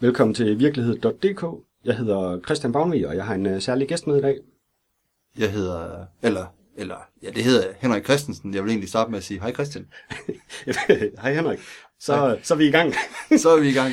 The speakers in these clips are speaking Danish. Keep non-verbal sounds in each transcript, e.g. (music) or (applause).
Velkommen til virkelighed.dk. Jeg hedder Christian Bagnvig, og jeg har en uh, særlig gæst med i dag. Jeg hedder, eller, eller, ja, det hedder Henrik Christensen. Jeg vil egentlig starte med at sige, hej Christian. (laughs) Hej Henrik. Så, Hej. så er vi i gang. (laughs) Så er vi i gang.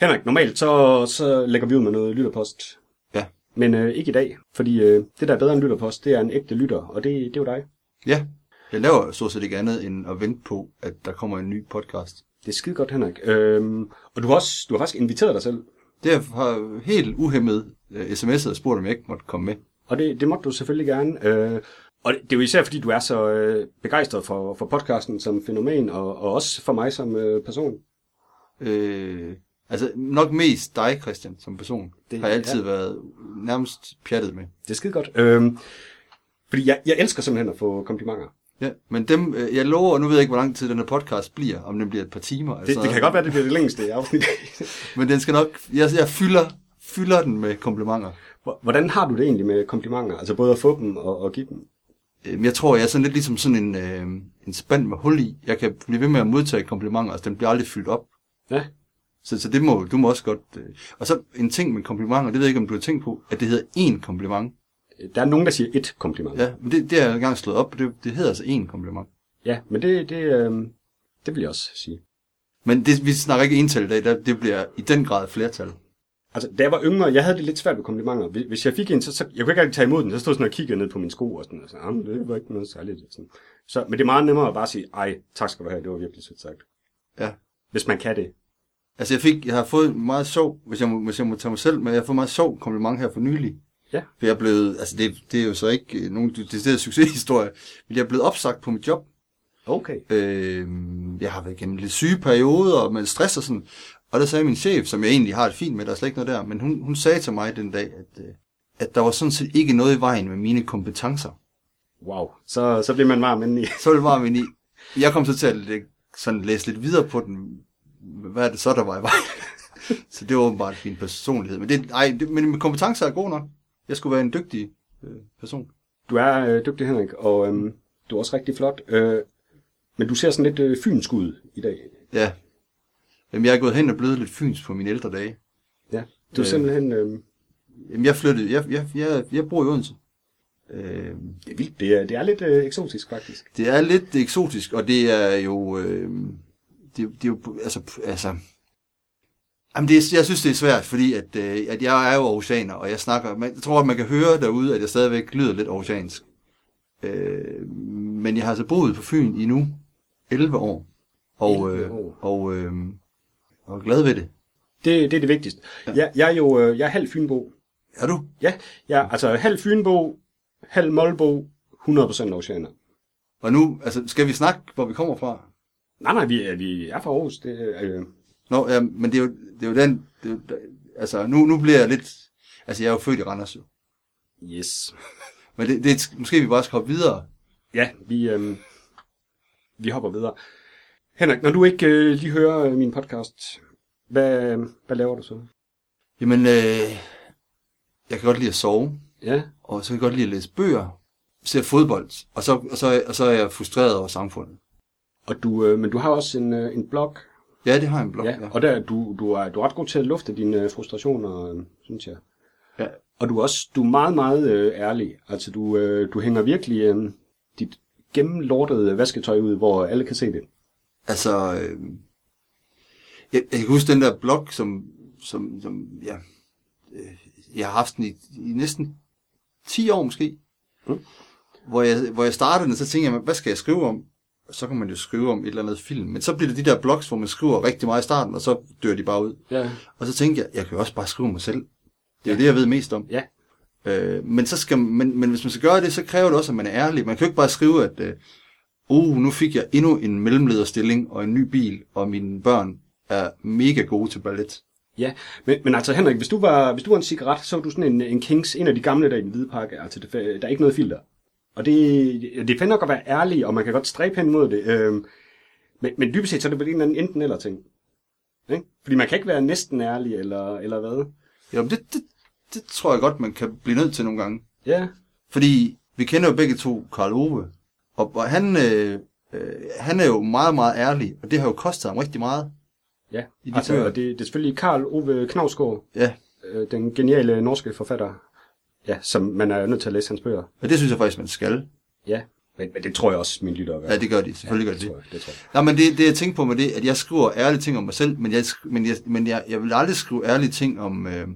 Henrik, normalt så, så lægger vi ud med noget lytterpost. Ja. Men uh, ikke i dag, fordi uh, det der er bedre end lytterpost, det er en ægte lytter, og det, det er jo dig. Ja, jeg laver stort set ikke andet end at vente på, at der kommer en ny podcast. Det er skide godt, Henrik. Øhm, og du har, også, du har faktisk inviteret dig selv, Det har helt uhemmet uh, sms'et og spurgt, om jeg ikke måtte komme med. og det, det måtte du selvfølgelig gerne. Øh, og det, er jo især, fordi du er så øh, begejstret for, for podcasten som fænomen, og, og også for mig som øh, person. Øh, altså nok mest dig, Christian, som person. Det- har jeg altid ja. været nærmest pjattet med. Det er skide godt. Øhm, fordi jeg, jeg elsker simpelthen at få komplimenter. Ja, men dem, øh, jeg lover, nu ved jeg ikke, hvor lang tid den her podcast bliver, om den bliver et par timer. Det, sådan det kan godt være, det bliver det længste afsnit. (laughs) Men den skal nok, jeg, jeg fylder, fylder den med komplimenter. Hvordan har du det egentlig med komplimenter? Altså både at få dem og, og give dem? Øhm, Jeg tror, jeg er sådan lidt ligesom sådan en, øh, en spand med hul i. Jeg kan blive ved med at modtage komplimenter, altså den bliver aldrig fyldt op. Ja. Så, så det må du må også godt... Øh. Og så en ting med komplimenter, det ved jeg ikke, om du har tænkt på, at det hedder én kompliment. Der er nogen, der siger et kompliment. Ja, men det, det har jeg engang slået op, det, det hedder altså én kompliment. ja men det, det, øhm, det vil jeg også sige. Men det, vi snakker ikke ental i dag, der, det bliver i den grad flertal. Altså, da jeg var yngre, jeg havde det lidt svært med komplimenter. Hvis- Hvis jeg fik en, så, så jeg kunne ikke rigtig tage imod den. Så stod sådan og kiggede ned på mine sko og sådan. Og sådan, "Ah, det var ikke noget særligt. Sådan. Så, men det er meget nemmere at bare sige, ej, tak skal du have, det var virkelig sødt sagt. Ja. Hvis man kan det. Altså jeg fik, jeg har fået en meget sjov, hvis jeg, må, hvis jeg må tage mig selv med, jeg har fået meget sjov kompliment her for nylig. Ja. For jeg er blevet, altså det, det er jo så ikke øh, nogen decideret succeshistorie, men jeg er blevet opsagt på mit job. Okay. Øh, jeg har været igennem lidt syge perioder og med stress og sådan. Og der sagde min chef, som jeg egentlig har det fint med, der er slet ikke noget der, men hun, hun sagde til mig den dag, at, øh, at der var sådan set ikke noget i vejen med mine kompetencer. Wow. Så, så bliver man varm indeni. Så var det bare min i. Jeg kom så til at lægge, sådan læse lidt videre på den. Hvad er det så, der var i vejen? (laughs) så det var åbenbart min personlighed. Men, det, ej, det, men mine kompetencer er gode nok. Jeg skulle være en dygtig øh, person. Du er øh, dygtig, Henrik, og øhm, du er også rigtig flot. Øh, men du ser sådan lidt øh, fynsk ud i dag. Ja. Jamen, jeg er gået hen og blevet lidt fyns på mine ældre dage. Ja. Du er Øh. simpelthen... Øh, Jamen, jeg flyttede. Jeg, jeg, jeg, jeg bor i Odense. Øh, det er vildt. Det er, det er lidt øh, eksotisk, faktisk. det er lidt eksotisk, og det er jo... Øh, det, det er jo... Altså... altså Jamen, det er, jeg synes, det er svært, fordi at, øh, at jeg er jo oceaner, og jeg snakker... Man, jeg tror, at man kan høre derude, at jeg stadigvæk lyder lidt oceansk. Øh, men jeg har altså boet på Fyn i nu 11 år, og, 11 øh, år. og, øh, og er glad ved det. Det, det er det vigtigste. Ja. Jeg, jeg er jo øh, jeg er halv fynbo. Er du? Ja, jeg, altså halv fynbo, halv målbo, 100% oceaner. Og nu, altså, skal vi snakke, hvor vi kommer fra? Nej, nej, vi er, vi er fra Aarhus. Det, øh, Nå, ja, men det er jo, det er jo den... Det er jo, altså, nu, nu bliver jeg lidt... Altså, jeg er jo født i Randers, jo. yes. Men det, det, måske vi bare skal hoppe videre. Ja, vi, øh, vi hopper videre. Henrik, når du ikke øh, lige hører øh, min podcast, hvad, hvad laver du så? Jamen, øh, jeg kan godt lide at sove, Ja, og så kan jeg godt lide at læse bøger, se fodbold, og så, og så, og så er jeg frustreret over samfundet. og du, øh, men du har også en, øh, en blog. Ja, det har jeg en blog, Ja, ja. og der, du, du, er, du er ret god til at lufte dine øh, frustrationer, synes jeg. ja. Og du er også du er meget, meget øh, ærlig. Altså, du, øh, du hænger virkelig øh, dit gennemlortede vasketøj ud, hvor alle kan se det. Altså, øh, jeg, jeg kan huske den der blog, som, som, som ja, øh, jeg har haft den i, i næsten 10 år måske. Mm. Hvor, jeg, hvor jeg startede den, så tænkte jeg, hvad skal jeg skrive om? Så kan man jo skrive om et eller andet film. Men så bliver det de der blogs, hvor man skriver rigtig meget i starten, og så dør de bare ud. Ja. Og så tænkte jeg, jeg kan jo også bare skrive mig selv. Det er ja. det, jeg ved mest om. Ja. Øh, men, så skal, men, men hvis man skal gøre det, så kræver det også, at man er ærlig. Man kan jo ikke bare skrive, at øh, uh, nu fik jeg endnu en mellemlederstilling og en ny bil, og mine børn er mega gode til ballet. Ja, men, men altså Henrik, hvis du var, hvis du var en cigaret, så var du sådan en, en Kings, en af de gamle der i den hvide pakke. Altså, det, der er ikke noget filter. Og det, det finder nok at være ærlig, og man kan godt stræbe hen mod det. Øhm, men, men dybest set, så er det vel en eller anden enten eller ting. Ikke? Fordi man kan ikke være næsten ærlig, eller, eller hvad? Jo, det, det, det tror jeg godt, man kan blive nødt til nogle gange. Ja, Fordi vi kender jo begge to Karl Ove, og, og han, øh, øh, han er jo meget, meget ærlig, og det har jo kostet ham rigtig meget. Ja, I de altså, det, det er selvfølgelig Karl Ove Knavsgaard, Ja, øh, den geniale norske forfatter, ja, som man er nødt til at læse hans bøger. og det synes jeg faktisk, man skal. Ja, men, men det tror jeg også, mine lyttere gør. Ja, det gør de. Selvfølgelig gør de det. det. Tror jeg, det tror jeg. Nej, men det, det jeg tænker på med det, at jeg skriver ærlige ting om mig selv, men jeg, men jeg, men jeg, jeg vil aldrig skrive ærlige ting om, øh,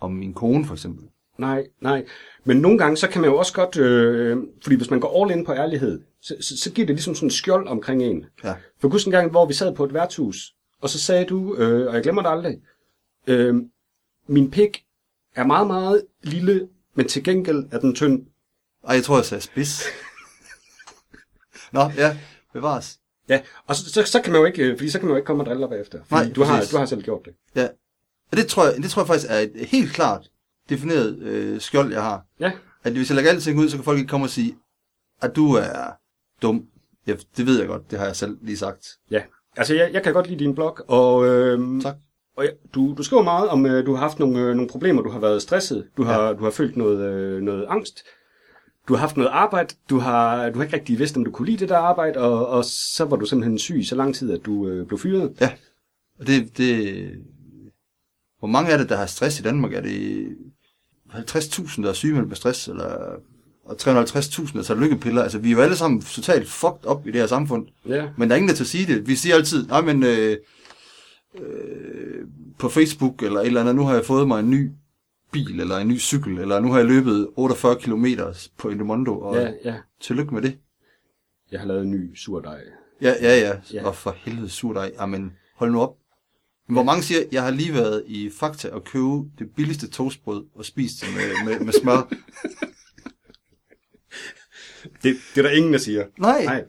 om min kone, for eksempel. Nej, nej. Men nogle gange, så kan man jo også godt, øh, fordi hvis man går all in på ærlighed, så, så, så giver det ligesom sådan en skjold omkring en. Ja. For husk en gang, hvor vi sad på et værtshus, og så sagde du, øh, og jeg glemmer det aldrig, øh, min pik er meget, meget lille, men til gengæld er den tynd. Ej, jeg tror, jeg sagde spids. Nå, ja, bevares. Ja, og så, så, så kan man jo ikke, øh, fordi så kan man jo ikke komme og drille dig bagefter. Nej, du, har, præcis. du har selv gjort det. Ja. Og det tror jeg, det tror jeg faktisk er et helt klart defineret øh, skjold, jeg har. Ja, At hvis jeg lægger alting ud, så kan folk ikke komme og sige, at du er dum. Ja, det ved jeg godt, det har jeg selv lige sagt. ja. Altså, jeg, jeg kan godt lide din blog, og, øh, Tak. Og ja, du, du skriver meget om, øh, du har haft nogle, øh, nogle problemer, du har været stresset, du har, ja. du har følt noget, øh, noget angst, du har haft noget arbejde, du har, du har ikke rigtig vidst, om du kunne lide det der arbejde, og, og så var du simpelthen syg så lang tid, at du øh, blev fyret. Ja. Og det, det... Hvor mange er det, der har stress i Danmark? Er det 50.000, der er sygemeldt med stress, eller og 350.000, der tager lykkepiller? Altså, vi er jo alle sammen totalt fucked up i det her samfund. Ja. Men der er ingen, der til at sige det. Vi siger altid, nej, men øh, øh, på Facebook eller et eller andet, nu har jeg fået mig en ny bil, eller en ny cykel, eller nu har jeg løbet 48 km på Endomondo, og Ja, ja. tillykke med det. Jeg har lavet en ny surdej. Ja, ja, ja. Ja. Og for helvede surdej. Jamen, hold nu op. Men Hvor mange siger, jeg har lige været i Fakta og købe det billigste toastbrød og spist det med, med, med smør. (laughs) Det, det er der ingen, der siger. Nej, Nej.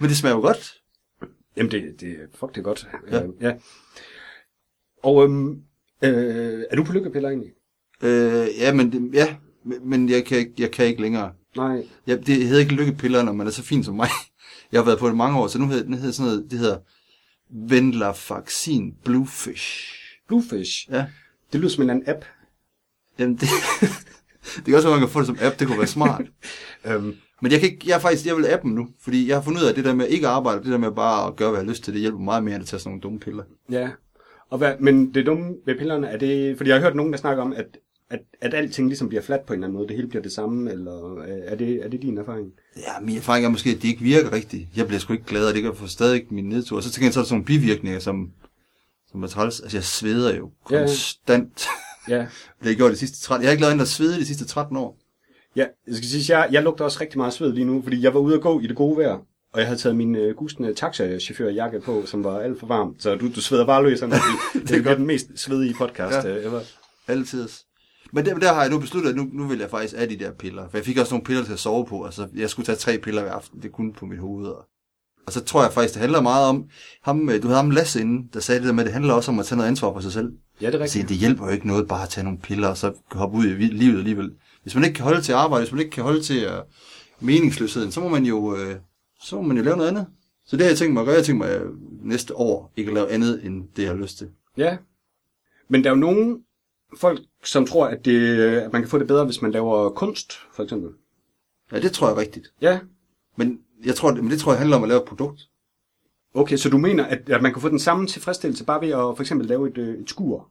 men det smager jo godt. Jamen, det, det, fuck, det er godt. Ja. Øh, ja. Og øhm, øh, er du på lykkepiller egentlig? Øh, ja, men, det- ja, men- jeg kan, ikke- jeg kan ikke længere. Nej. Ja, det hedder ikke lykkepiller, når man er så fin som mig. (laughs) Jeg har været på det mange år, så nu hedder det hedder sådan noget, det hedder Venlafaxin Bluefish. Bluefish. Ja, Det lyder som en anden app. jamen det, (laughs) det kan også være, man kan få det som app, det kunne være smart. (laughs) Øhm, Men jeg, kan ikke, jeg er faktisk, jeg vil appen nu, fordi jeg har fundet ud af, det der med ikke at arbejde, det der med bare at gøre, hvad jeg har lyst til, det hjælper meget mere end at tage sådan nogle dumme piller. ja. Og hvad, men det dumme ved pillerne, er det... Fordi jeg har hørt nogen, der snakker om, at, at, at alting ligesom bliver fladt på en eller anden måde. Det hele bliver det samme, eller øh, er det, er det din erfaring? Ja, min erfaring er måske, at det ikke virker rigtigt. Jeg bliver sgu ikke glad, og det kan få stadig min nedtur. Og så tænker jeg, så er der sådan nogle bivirkninger, som, som er træls. Altså, jeg sveder jo Ja, ja. konstant. Ja. (laughs) det har jeg gjort de sidste 13. Jeg har ikke lavet andet at svede de sidste 13 år. Ja, jeg skal sige, jeg, jeg lugter også rigtig meget sved lige nu, fordi jeg var ude at gå i det gode vejr, og jeg havde taget min øh, gustende taxachauffør-jakke på, som var alt for varm. Så du, du sveder bare løs, Anders. (laughs) det, det er den mest svedige podcast Ja. ja. ever. Altid. Men der, der har jeg nu besluttet, at nu, nu vil jeg faktisk af de der piller. For jeg fik også nogle piller til at sove på. Altså, jeg skulle tage tre piller hver aften. Det kunne på mit hoved. Og, og så tror jeg faktisk, det handler meget om... Ham, øh, du havde ham Lasse inden, der sagde det der med, at det handler også om at tage noget ansvar for sig selv. Ja, det er rigtigt. det hjælper jo ikke noget bare at tage nogle piller, og så hoppe ud i livet alligevel. Hvis man ikke kan holde til arbejde, hvis man ikke kan holde til uh, meningsløsheden, så må man jo øh, så må man jo lave noget andet. Så det har jeg tænkt mig at gøre. Jeg tænkt mig øh, næste år ikke at lave andet, end det jeg har lyst til. Ja. Men der er jo nogle folk, som tror, at, det, at man kan få det bedre, hvis man laver kunst, for eksempel. Ja, det tror jeg er rigtigt. Ja. Men jeg tror, men det tror jeg handler om at lave et produkt. Okay, så du mener, at, at man kan få den samme tilfredsstillelse bare ved at for eksempel lave et, øh, et skur?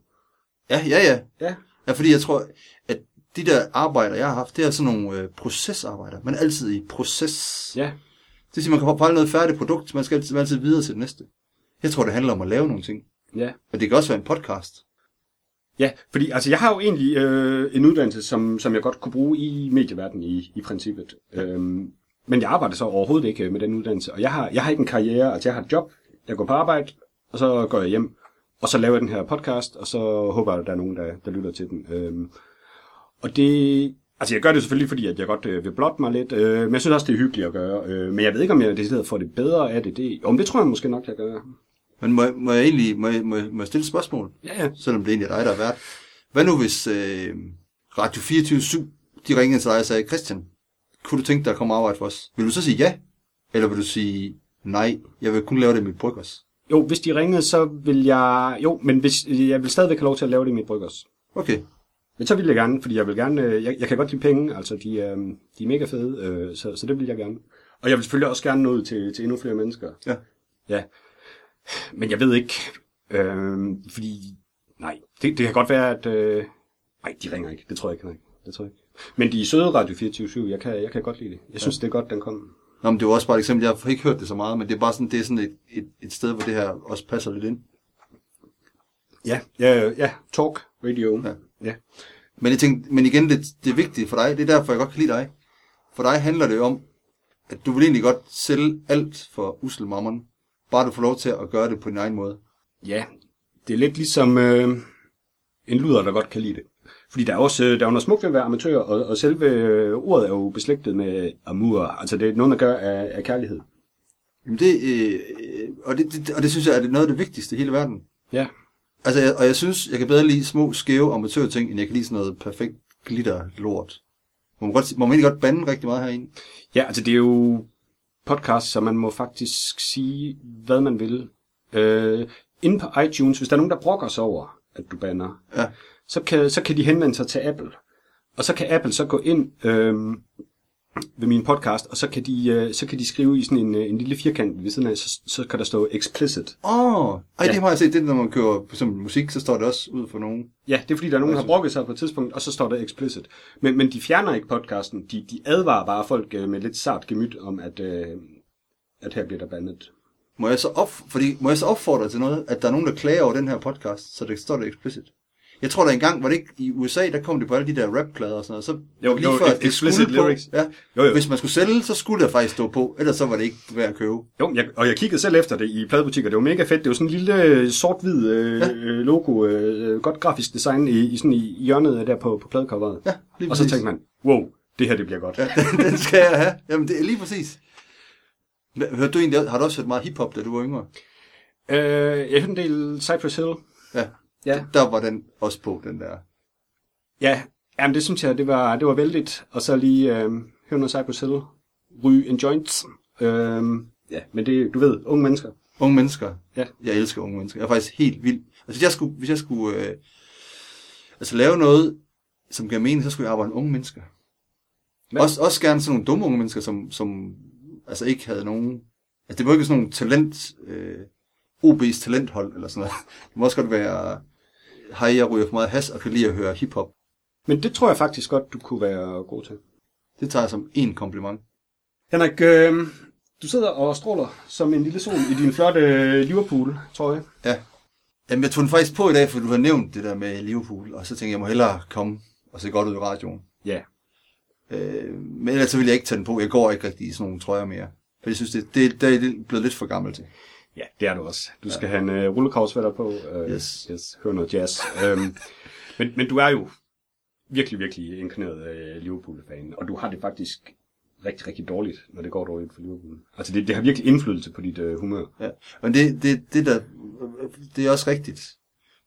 Ja, ja, ja. Ja. Ja, fordi jeg tror, at de der arbejder, jeg har haft, det er sådan nogle øh, procesarbejder. Man er altid i proces. Ja. Det vil sige, man kan fejle noget færdigt produkt, man skal altid, man altid videre til det næste. Jeg tror, det handler om at lave nogle ting. Ja. Og det kan også være en podcast. Ja, fordi altså, jeg har jo egentlig øh, en uddannelse, som, som jeg godt kunne bruge i medieverdenen i, i princippet. Ja. Øhm, men jeg arbejder så overhovedet ikke med den uddannelse. Og jeg har, jeg har ikke en karriere, altså jeg har et job, jeg går på arbejde, og så går jeg hjem. Og så laver jeg den her podcast, og så håber jeg, at der er nogen, der, der lytter til den. Øhm, og det... Altså, jeg gør det selvfølgelig, fordi at jeg godt øh, vil blotte mig lidt, øh, men jeg synes også, det er hyggeligt at gøre. Øh, men jeg ved ikke, om jeg decideret får det bedre af det. det om det tror jeg måske nok, jeg gør. Men må, jeg- må jeg egentlig må jeg, må, jeg, må jeg stille et spørgsmål? Ja, ja. Selvom det egentlig er dig, der er vært. Hvad nu hvis øh, Radio 24 de ringede til dig og sagde, Christian, kunne du tænke dig at komme og arbejde for os? Vil du så sige ja? Eller vil du sige, nej, jeg vil kun lave det i mit bryggers? Jo, hvis de ringede, så vil jeg... Jo, men hvis, jeg vil stadigvæk have lov til at lave det i mit bryggers. Okay. Men så vil jeg gerne, fordi jeg vil gerne, øh, jeg, jeg kan godt lide penge, altså de, er, de er mega fede, øh, så, så det vil jeg gerne. Og jeg vil selvfølgelig også gerne nå ud til, til endnu flere mennesker. Ja. Ja. Men jeg ved ikke, Øh, fordi, nej, det, det kan godt være, at... Øh, nej, de ringer ikke. Det tror jeg ikke, nej. Det tror jeg ikke. Men de er søde Radio 24 jeg kan, jeg kan godt lide det. Jeg synes, ja. det er godt, den kom. Nå, men det var også bare et eksempel. Jeg har ikke hørt det så meget, men det er bare sådan, det er sådan et, et, et sted, hvor det her også passer lidt ind. Ja, ja, ja. Talk radio. Ja. ja. Men, jeg tænkte, men igen, det, det er vigtigt for dig. Det er derfor, jeg godt kan lide dig. For dig handler det om, at du vil egentlig godt sælge alt for usel mammon, bare du får lov til at gøre det på din egen måde. Ja, det er lidt ligesom øh, en luder, der godt kan lide det. Fordi der er også der er noget smukt ved at være amatør, og, og selve øh, ordet er jo beslægtet med amour. Altså det er noget, der gør af, af kærlighed. Jamen det, øh, og, det, det, og det synes jeg er noget af det vigtigste i hele verden. Ja. Altså, jeg, og jeg synes, jeg kan bedre lide små, skæve amatørting, end jeg kan lide sådan noget perfekt glitter lort. Må man, godt, må man egentlig godt bande rigtig meget herinde? Ja, altså det er jo podcast, så man må faktisk sige, hvad man vil. Øh, inde på iTunes, hvis der er nogen, der brokker sig over, at du banner, Ja. så kan, så kan de henvende sig til Apple. Og så kan Apple så gå ind øh, ved min podcast, og så kan de, øh, så kan de skrive i sådan en, øh, en lille firkant ved siden af, så, så kan der stå explicit. Åh, oh, ej, Ja. det har jeg set. Det når man kører for eksempel musik, så står det også ud for nogen. Ja, det er fordi, der er nogen, der har brokket sig på et tidspunkt, og så står der explicit. Men, men de fjerner ikke podcasten. De, de advarer bare folk øh, med lidt sart gemyt om, at, at her bliver der bandet. Må jeg, så op, fordi, må jeg så opfordre til noget, at der er nogen, der klager over den her podcast, så det står det explicit? Jeg tror, der engang, var det ikke i USA, der kom det på alle de der rapplader og sådan noget, så Jo, lige jo, før, det skulle lyrics. på. Ja. Jo, jo. Hvis man skulle sælge, så skulle der faktisk stå på, ellers så var det ikke værd at købe. Jo, jeg, og jeg kiggede selv efter det i pladebutikker. Det var mega fedt. Det var sådan en lille øh, sort-hvid øh, Ja. ja. logo, øh, godt grafisk design i, i, sådan i hjørnet der på, på pladecoveret. Ja, lige og så præcis. tænkte man, wow, det her det bliver godt. Ja, (laughs) den, den skal jeg have. Jamen, det er lige præcis. Hørte du egentlig, har du også hørt meget hiphop, da du var yngre? Øh, jeg hørte en del Cypress Hill. Ja. Ja. Der var den også på, den der. Ja, jamen det synes jeg, det var, det var vældigt. Og så lige øh, høre noget Cypress Hill. Ryge en joint. Øh, ja, men det, du ved, unge mennesker. Unge mennesker. Ja. Jeg elsker unge mennesker. Jeg er faktisk helt vild. Altså, hvis jeg skulle, hvis jeg skulle øh, altså, lave noget, som gav mening, så skulle jeg arbejde med unge mennesker. Men- Også, også gerne sådan nogle dumme unge mennesker, som, som altså ikke havde nogen... Altså, det var ikke sådan nogle talent... Øh, OB's talenthold eller sådan noget. (laughs) Det må også godt være... Hej, jeg ryger for meget has og kan lide at høre hiphop. Men det tror jeg faktisk godt, du kunne være god til. Det tager jeg som en kompliment. Henrik, øh, du sidder og stråler som en lille sol i din flotte øh, Liverpool, tror jeg. Ja. Jamen, jeg tog den faktisk på i dag, for du har nævnt det der med Liverpool, og så tænkte jeg, jeg må hellere komme og se godt ud i radioen. Ja. Øh, men ellers så vil jeg ikke tage den på. Jeg går ikke rigtig i sådan nogle trøjer mere. For jeg synes, det, det, det er blevet lidt for gammel til. Ja, det er du også. Du skal ja. have en uh, rullekravsvætter på. Uh, Yes. yes. Høre noget jazz. um, men, men du er jo virkelig, virkelig inkarneret uh, Liverpool-fan, og du har det faktisk rigtig, rigtig dårligt, når det går dårligt for Liverpool. Altså, det, det har virkelig indflydelse på dit uh, humør. Ja. Men det, det, det, der, det er også rigtigt.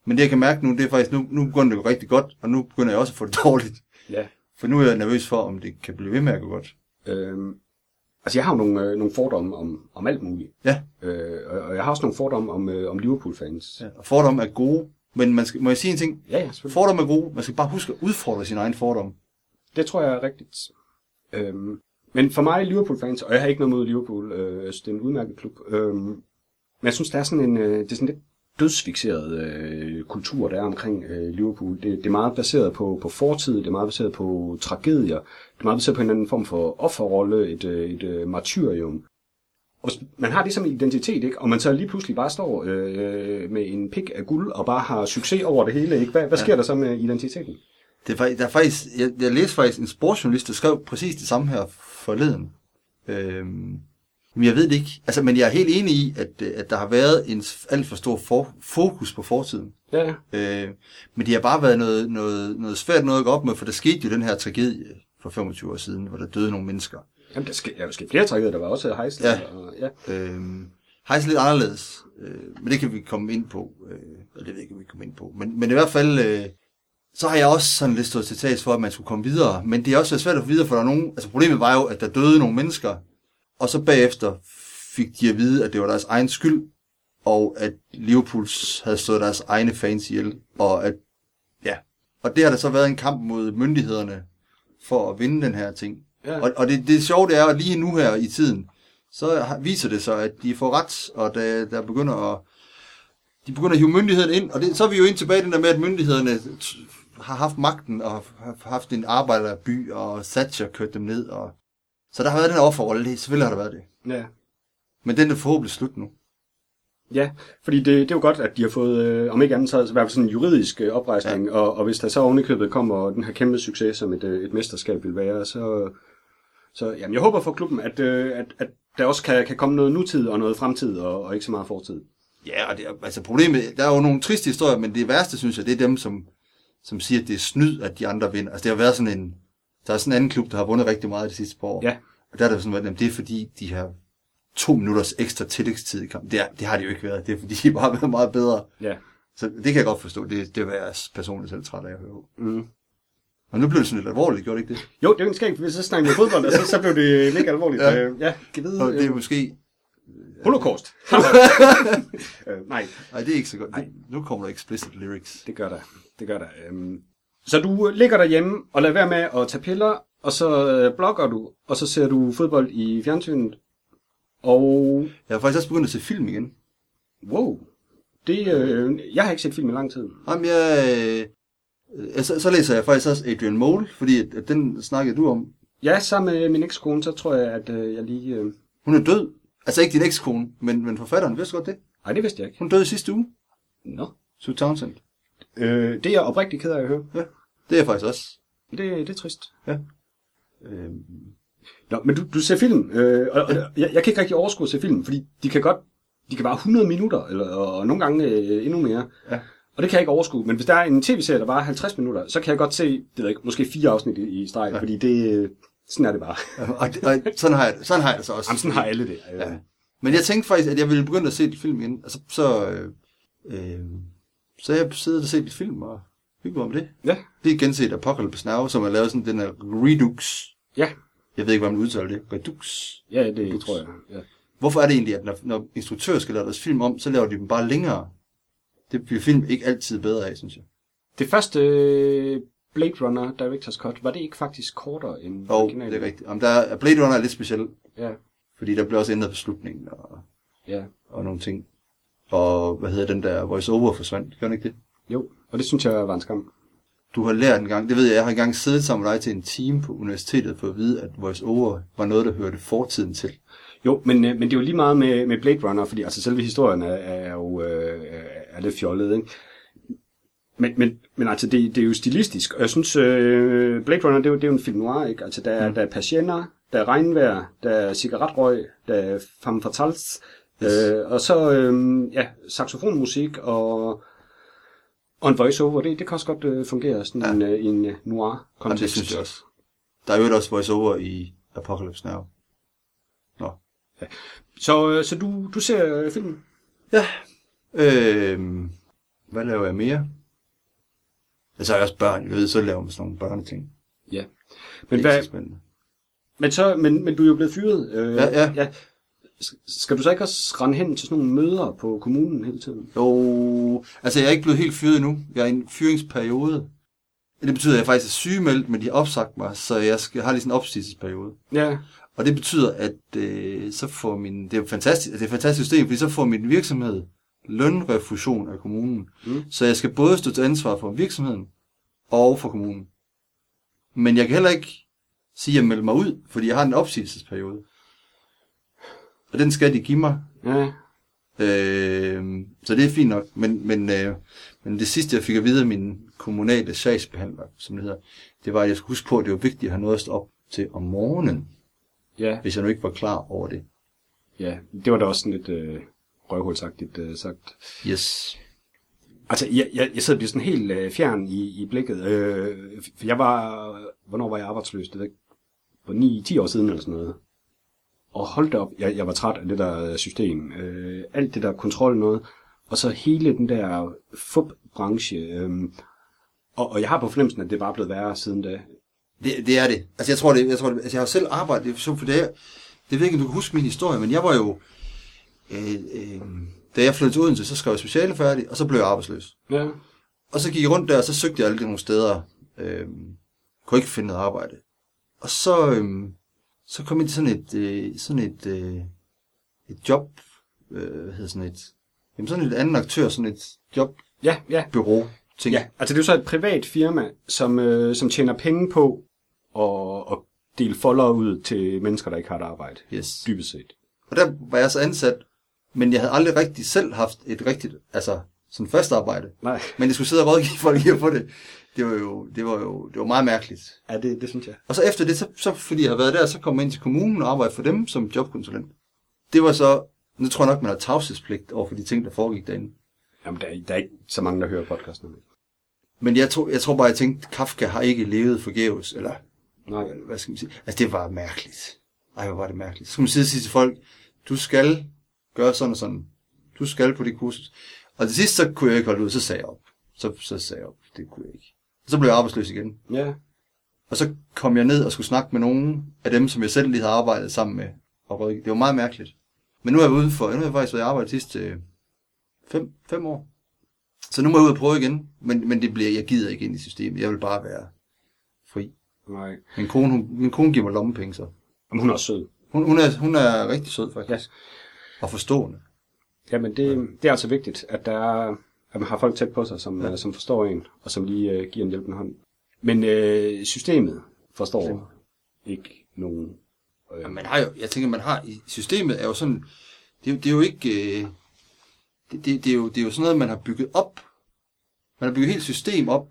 Men det, jeg kan mærke nu, det er faktisk, nu, nu begynder det at gå rigtig godt, og nu begynder jeg også at få det (laughs) dårligt. Ja. For nu er jeg nervøs for, om det kan blive ved med at gå godt. Um, altså, jeg har jo nogle, øh, nogle fordomme om, om alt muligt. Ja. Øh, og, og jeg har også nogle fordomme om, øh, om Liverpool-fans. ja. Og fordomme er gode, men man skal, må jeg sige en ting? Ja, ja. Fordomme er gode, man skal bare huske at udfordre sin egen fordom. Det tror jeg er rigtigt. Øhm, men for mig Liverpool-fans, og jeg har ikke noget mod Liverpool, øh, jeg synes, det er en udmærket klub, øhm, men jeg synes, der er sådan en, øh, det er sådan lidt dødsfixeret øh, kultur, der er omkring øh, Liverpool. Det, det er meget baseret på, på fortid, det er meget baseret på tragedier, det er meget baseret på en anden form for offerrolle, et, øh, et øh, martyrium. Og hvis man har det som identitet, ikke? og man så lige pludselig bare står øh, med en pik af guld og bare har succes over det hele, ikke? Hvad, hvad sker ja. der så med identiteten? Det er, der er faktisk, jeg, jeg læste faktisk en sportsjournalist, der skrev præcis det samme her forleden. Øhm, men jeg ved det ikke. Altså, men jeg er helt enig i, at, øh, at der har været en alt for stor for, fokus på fortiden. Ja, Øh, men det har bare været noget, noget, noget svært noget at gå op med, for der skete jo den her tragedie for 25 år siden, hvor der døde nogle mennesker. Jamen, der skal, der skal flere trækket. Der var også hejsel. Ja. Og, ja. Øhm, har lidt anderledes, øh, men det kan vi komme ind på. Øh, eller det ved jeg ikke, om vi kan komme ind på. Men, men i hvert fald, øh, så har jeg også sådan lidt stået til tages for, at man skulle komme videre. Men det er også svært at få videre, for der er nogen... Altså problemet var jo, at der døde nogle mennesker, og så bagefter fik de at vide, at det var deres egen skyld, og at Liverpool havde stået deres egne fans ihjel, og at, ja. Og det har der så været en kamp mod myndighederne for at vinde den her ting. Ja. Og, og det, det sjove det er, at lige nu her i tiden, så viser det sig, at de får ret, og der, der begynder at, de begynder at hive myndighederne ind, og det, så er vi jo ind tilbage den der med, at myndighederne har haft magten, og har haft en arbejderby, og Thatcher kørt dem ned, og... Så der har været den offerrolle, det, selvfølgelig har der været det. Ja. Men den er forhåbentlig slut nu. Ja, fordi det, det er jo godt, at de har fået, øh, om ikke andet, så i hvert fald sådan en juridisk øh, oprejsning, ja. og, og hvis der så ovenikøbet kommer den her kæmpe succes, som et, øh, et mesterskab vil være, så, så jamen, jeg håber for klubben, at, øh, at, at der også kan, kan komme noget nutid og noget fremtid, og, og ikke så meget fortid. Ja, og det er, altså problemet, der er jo nogle triste historier, men det værste, synes jeg, det er dem, som, som siger, at det er snyd, at de andre vinder. Altså det har været sådan en, der er sådan en anden klub, der har vundet rigtig meget de sidste par år. Ja. Og der er det sådan at det er fordi, de har to minutters ekstra tillægstid i kampen. Det, er, det har de jo ikke været. Det er fordi, de bare har været meget bedre. Ja. Så det kan jeg godt forstå. Det, det var jeg personligt selv træt af at høre. Mm. Og nu blev det sådan lidt alvorligt, gjorde det ikke det? Jo, det er jo en skæg, hvis så snakker vi fodbold, og så, så blev det (laughs) mega alvorligt. Ja. Ja, øh, ja kan vide, Og det er øh, måske... Holocaust. (laughs) øh, nej, Nej, det er ikke så godt. Det, nu kommer der explicit lyrics. det gør der. Det gør der. Øhm, så du ligger derhjemme og lader være med at tage piller, og så øh, blogger du, og så ser du fodbold i fjernsynet. Og Jeg har faktisk også begyndt at se film igen. wow, det, øh, jeg har ikke set film i lang tid. Jamen, jeg, øh, så, så læser jeg faktisk også Adrian Mole, fordi at, at den snakkede du om. Ja, sammen med min ekskone, så tror jeg, at øh, jeg lige... Øh... Hun er død. Altså ikke din ekskone, men, men forfatteren, vidste du godt det? Ej, det vidste jeg ikke. Hun døde sidste uge. Nå. Sue Townsend. Øh, det er jeg oprigtig ked af at høre. Ja, det er jeg faktisk også. Det, det er trist. Ja. Øhm, Nå, men du, du ser film, øh, og, og jeg, jeg kan ikke rigtig overskue at se film, fordi de kan godt, de kan vare 100 minutter, eller, og nogle gange øh, endnu mere. Ja. Og det kan jeg ikke overskue. Men hvis der er en tv-serie, der varer 50 minutter, så kan jeg godt se, det ved ikke, måske fire afsnit i, i streg, ja. fordi det, øh, sådan er det bare. og, det- og sådan, har jeg, sådan har jeg det så også. Jamen, sådan har alle det. Øh. Ja. Men jeg tænkte faktisk, at jeg ville begynde at se et film igen. Altså, så, øh, øh, så jeg siddet og set et film og hygget mig om det. Ja. Det er genset Apocalypse Now, som har lavet sådan den her Redux. Ja. Jeg ved ikke, hvordan man udtaler det. Redux. Ja, det tror jeg. Ja. Hvorfor er det egentlig, at når, når instruktører skal lave deres film om, så laver de dem bare længere? Det bliver film ikke altid bedre af, synes jeg. Det første øh, Blade Runner Director's Cut, var det ikke faktisk kortere end Og originalen? det er rigtigt. Om der er, Blade Runner er lidt speciel, Ja, fordi der bliver også ændret på slutningen og, ja. og nogle ting. Og hvad hedder den der voice-over forsvandt? Gør ikke det? Jo, og det synes jeg var en skam. Du har lært en gang, det ved jeg, jeg har engang siddet sammen med dig til en time på universitetet for at vide, at voice-over var noget, der hørte fortiden til. Jo, men, øh, men det er jo lige meget med, med Blade Runner, fordi altså selve historien er, er jo øh, er lidt fjollet, ikke? Men, men, men altså, det, det er jo stilistisk, og jeg synes, øh, Blade Runner, det er, jo, det er jo en film noir, ikke? Altså, der, er- Mm. der er patienter, der er regnvejr, der er cigaretrøg, der er femme fatales, Yes. øh, og så, øh, ja, saxofonmusik og, og en voice-over, det, det kan også godt øh, fungere sådan Ja. ja. en, øh, i en øh, noir Og kontekst. det synes jeg også. Der er jo også voice-over i Apocalypse Now. Nå. Så, øh, så du, du ser øh, filmen? Ja. Øhm, hvad laver jeg mere? Altså, jeg er også børn, jeg ved, så laver man sådan nogle børneting. Ja. Men hvad, så men, så, men, men du er jo blevet fyret. Øh, Ja, ja. ja. Skal du så ikke også rende hen til sådan nogle møder på kommunen hele tiden? Jo, altså jeg er ikke blevet helt fyret endnu. Jeg er i en fyringsperiode. Det betyder, at jeg faktisk er sygemeldt, men de har opsagt mig, så jeg skal have lige sådan en opsigelsesperiode. Ja. Og det betyder, at øh, så får min, det er fantastisk, det er et fantastisk system, fordi så får min virksomhed lønrefusion af kommunen. Mm. Så jeg skal både stå til ansvar for virksomheden og for kommunen. Men jeg kan heller ikke sige, at jeg melder mig ud, fordi jeg har en opsigelsesperiode. Og den skal de give mig. Ja. Øh, så det er fint nok. Men, men, øh, men det sidste, jeg fik at vide af min kommunale sagsbehandler, som det hedder, det var, at jeg skulle huske på, at det var vigtigt at have noget at stå op til om morgenen, Ja. hvis jeg nu ikke var klar over det. Ja. Det var da også sådan lidt øh, røvhulsagtigt øh, sagt. Yes. Altså, jeg, jeg, jeg sidder og bliver sådan helt øh, fjern i, i blikket. Øh, for jeg var... Hvornår var jeg arbejdsløs? Det. For 9-10 år siden eller sådan noget. Og hold da op, jeg, jeg var træt af det der system. Øh, alt det der kontrol noget. Og så hele den der fup-branche. Øh, og, og jeg har på fornemmelsen, at det er bare blevet værre siden da. Det, det er det. Altså jeg tror det, jeg tror det, altså jeg har selv arbejdet, det er sjovt, for det, er- det ved ikke, om du kan huske min historie, men jeg var jo, øh, øh, da jeg flyttede til Odense, så skrev jeg speciale færdig, og så blev jeg arbejdsløs. Ja. Og så gik jeg rundt der, og så søgte jeg alle nogle steder. Øh, kunne ikke finde noget arbejde. Og så, øh, så kom jeg til sådan et, øh, sådan et, øh, et job, øh, hvad hedder sådan et, Jamen sådan et andet aktør, sådan et jobbureau Ja, ja. ting. Ja, altså det er jo så et privat firma, som, øh, som tjener penge på at, at dele folder ud til mennesker, der ikke har et arbejde, Yes. dybest set. Og der var jeg så ansat, men jeg havde aldrig rigtig selv haft et rigtigt, altså sådan første arbejde. Nej, Men jeg skulle sidde og rådgive folk i at få det. Det var jo, det var jo det var meget mærkeligt. ja, det, det synes jeg. Og så efter det, så, så fordi jeg har været der, så kom jeg ind til kommunen og arbejdede for dem som jobkonsulent. Det var så, nu tror jeg nok, man har tavshedspligt over for de ting, der foregik derinde. Jamen, der er, der er ikke så mange, der hører podcasten. Men jeg tror, jeg tror bare, jeg tænkte, Kafka har ikke levet forgæves, eller Nej. hvad skal man sige? Altså, det var mærkeligt. Ej, hvor var det mærkeligt. Så skulle man sidde og sige til folk, du skal gøre sådan og sådan. Du skal på det kursus. Og til sidst, så kunne jeg ikke holde ud, så sagde jeg op. Så, så sagde jeg op. Det kunne jeg ikke. Og så blev jeg arbejdsløs igen. Ja, Og så kom jeg ned og skulle snakke med nogen af dem, som jeg selv lige havde arbejdet sammen med. Og det var meget mærkeligt. Men nu er jeg ude for, nu har jeg faktisk været i arbejde de sidste øh, fem, fem år. Så nu må jeg ud og prøve igen. Men, men det bliver, jeg gider ikke ind i systemet. Jeg vil bare være fri. nej. Min kone, hun, min kone giver mig lommepenge, så. Jamen, hun er sød. Hun, hun, er, hun er rigtig sød, faktisk. Ja. Og forstående. Jamen, det, det er altså vigtigt, at der er, at man har folk tæt på sig, som, ja. som forstår en, og som lige øh, giver en hjælpende hånd. Men øh, systemet forstår ikke nogen. Øh, Ja, man har jo, jeg tænker, man har, i systemet er jo sådan, det er, jo- det er jo ikke, øh, det, det, det, er jo, det er jo sådan noget, man har bygget op. Man har bygget et helt system op,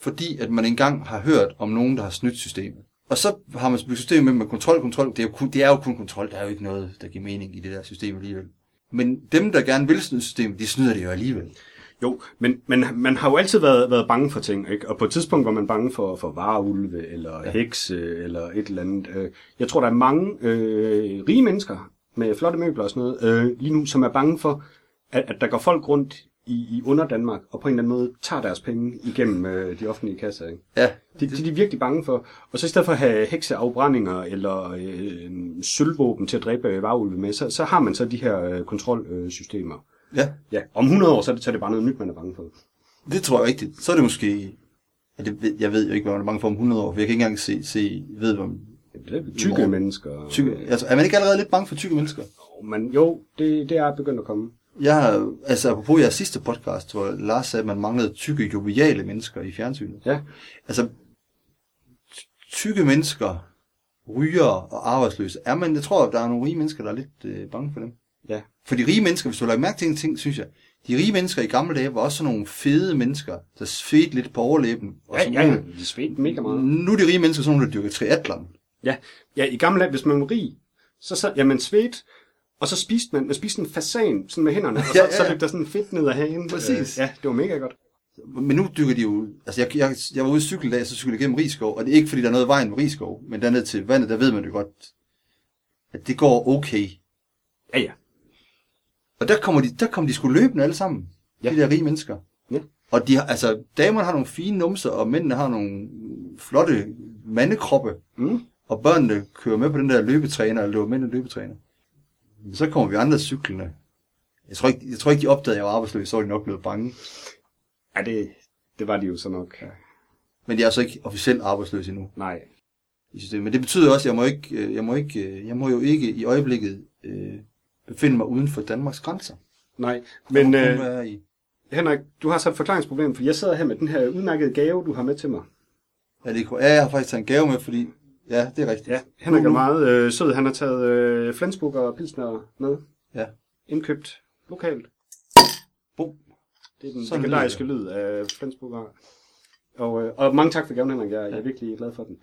fordi at man engang har hørt om nogen, der har snydt systemet. Og så har man bygget systemet med, med kontrol, kontrol. Det er, jo kun, det er jo kun kontrol. Der er jo ikke noget, der giver mening i det der system alligevel. Men dem, der gerne vil snyde systemet, de snyder det jo alligevel. Jo, men, men man har jo altid været, været bange for ting, ikke? Og på et tidspunkt var man bange for, for vareulve, eller ja. hekse, eller et eller andet. Øh, Jeg tror, der er mange øh, rige mennesker med flotte møbler og sådan noget, øh, lige nu, som er bange for, at, at der går folk rundt i, i under Danmark, og på en eller anden måde tager deres penge igennem øh, de offentlige kasser, ikke? Ja, Det, det er de virkelig bange for. Og så i stedet for at have hekseafbrændinger eller øh, sølvvåben til at dræbe varulve med, så, så har man så de her øh, kontrolsystemer. Ja. Ja, om 100 år, så er, det, så er det bare noget nyt, man er bange for. Det tror jeg rigtigt. Så er det måske... Ja, det, ved- jeg ved jo ikke, hvad man er bange for om 100 år, for jeg kan ikke engang se, se ved, hvor... Det er tykke Hvor- mennesker. Tykke, altså, er man ikke allerede lidt bange for tykke mennesker? Men jo, det, det er begyndt at komme. Jeg har, altså apropos jeres sidste podcast, hvor Lars sagde, at man manglede tykke, joviale mennesker i fjernsynet. Ja, Altså, ty- tykke mennesker, ryger og arbejdsløse, er man, jeg tror, der er nogle rige mennesker, der er lidt øh, bange for dem. Ja. For de rige mennesker, hvis du lægger mærke til en ting, synes jeg, de rige mennesker i gamle dage var også sådan nogle fede mennesker, der svedte lidt på overlæben. Og Ja, ja, de svedte mega meget. Nu er de rige mennesker sådan nogle, der dyrker triathlon. Ja, ja i gamle dage, hvis man var rig, så sad, ja, man svedte, og så spiste man, man spiste en fasan sådan med hænderne, og så, Ja, så løb der sådan fedt ned ad hagen. Præcis. Øh, ja, det var mega godt. Men nu dykker de jo... Altså, jeg, jeg, jeg var ude i cykel i dag, så cyklede jeg gennem Rigskov, og det er ikke, fordi der er noget vejen med Rigskov, men dernede til vandet, der ved man jo godt, at det går okay. Ja, ja. Og der kommer de, der kommer de sgu løbende alle sammen, ja. De der rige mennesker. Ja. Og de har, altså, damerne har nogle fine numser, og mændene har nogle flotte mandekroppe, Mm. og børnene kører med på den der løbetræner, og løber med den løbetræner. Så kommer vi andre cyklende. Jeg tror, ikke, jeg tror ikke, de opdagede, at jeg var arbejdsløs, så var de nok blevet bange. Ja, det, det var de jo så nok. Ja. Men jeg er altså ikke officielt arbejdsløs endnu. Nej. i systemet. Men det betyder også, at jeg må, ikke, øh, jeg må, ikke, øh, jeg må jo ikke i øjeblikket øh, befinde mig uden for Danmarks grænser. Nej, Men, øh, i. Henrik, du har så et forklaringsproblem, for jeg sidder her med den her udmærkede gave, du har med til mig. Er det, ja, jeg har faktisk taget en gave med, fordi... Ja, det er rigtigt. Ja, Henrik Nu- er nu- meget øh, sød. Han har taget øh, Flensburg og Pilsner med. Ja. Indkøbt lokalt. Bum. Det er den Sådan legendariske lyd af Flensburg. Og, øh, og mange tak for gaven, Henrik. Jeg, jeg er virkelig glad for den.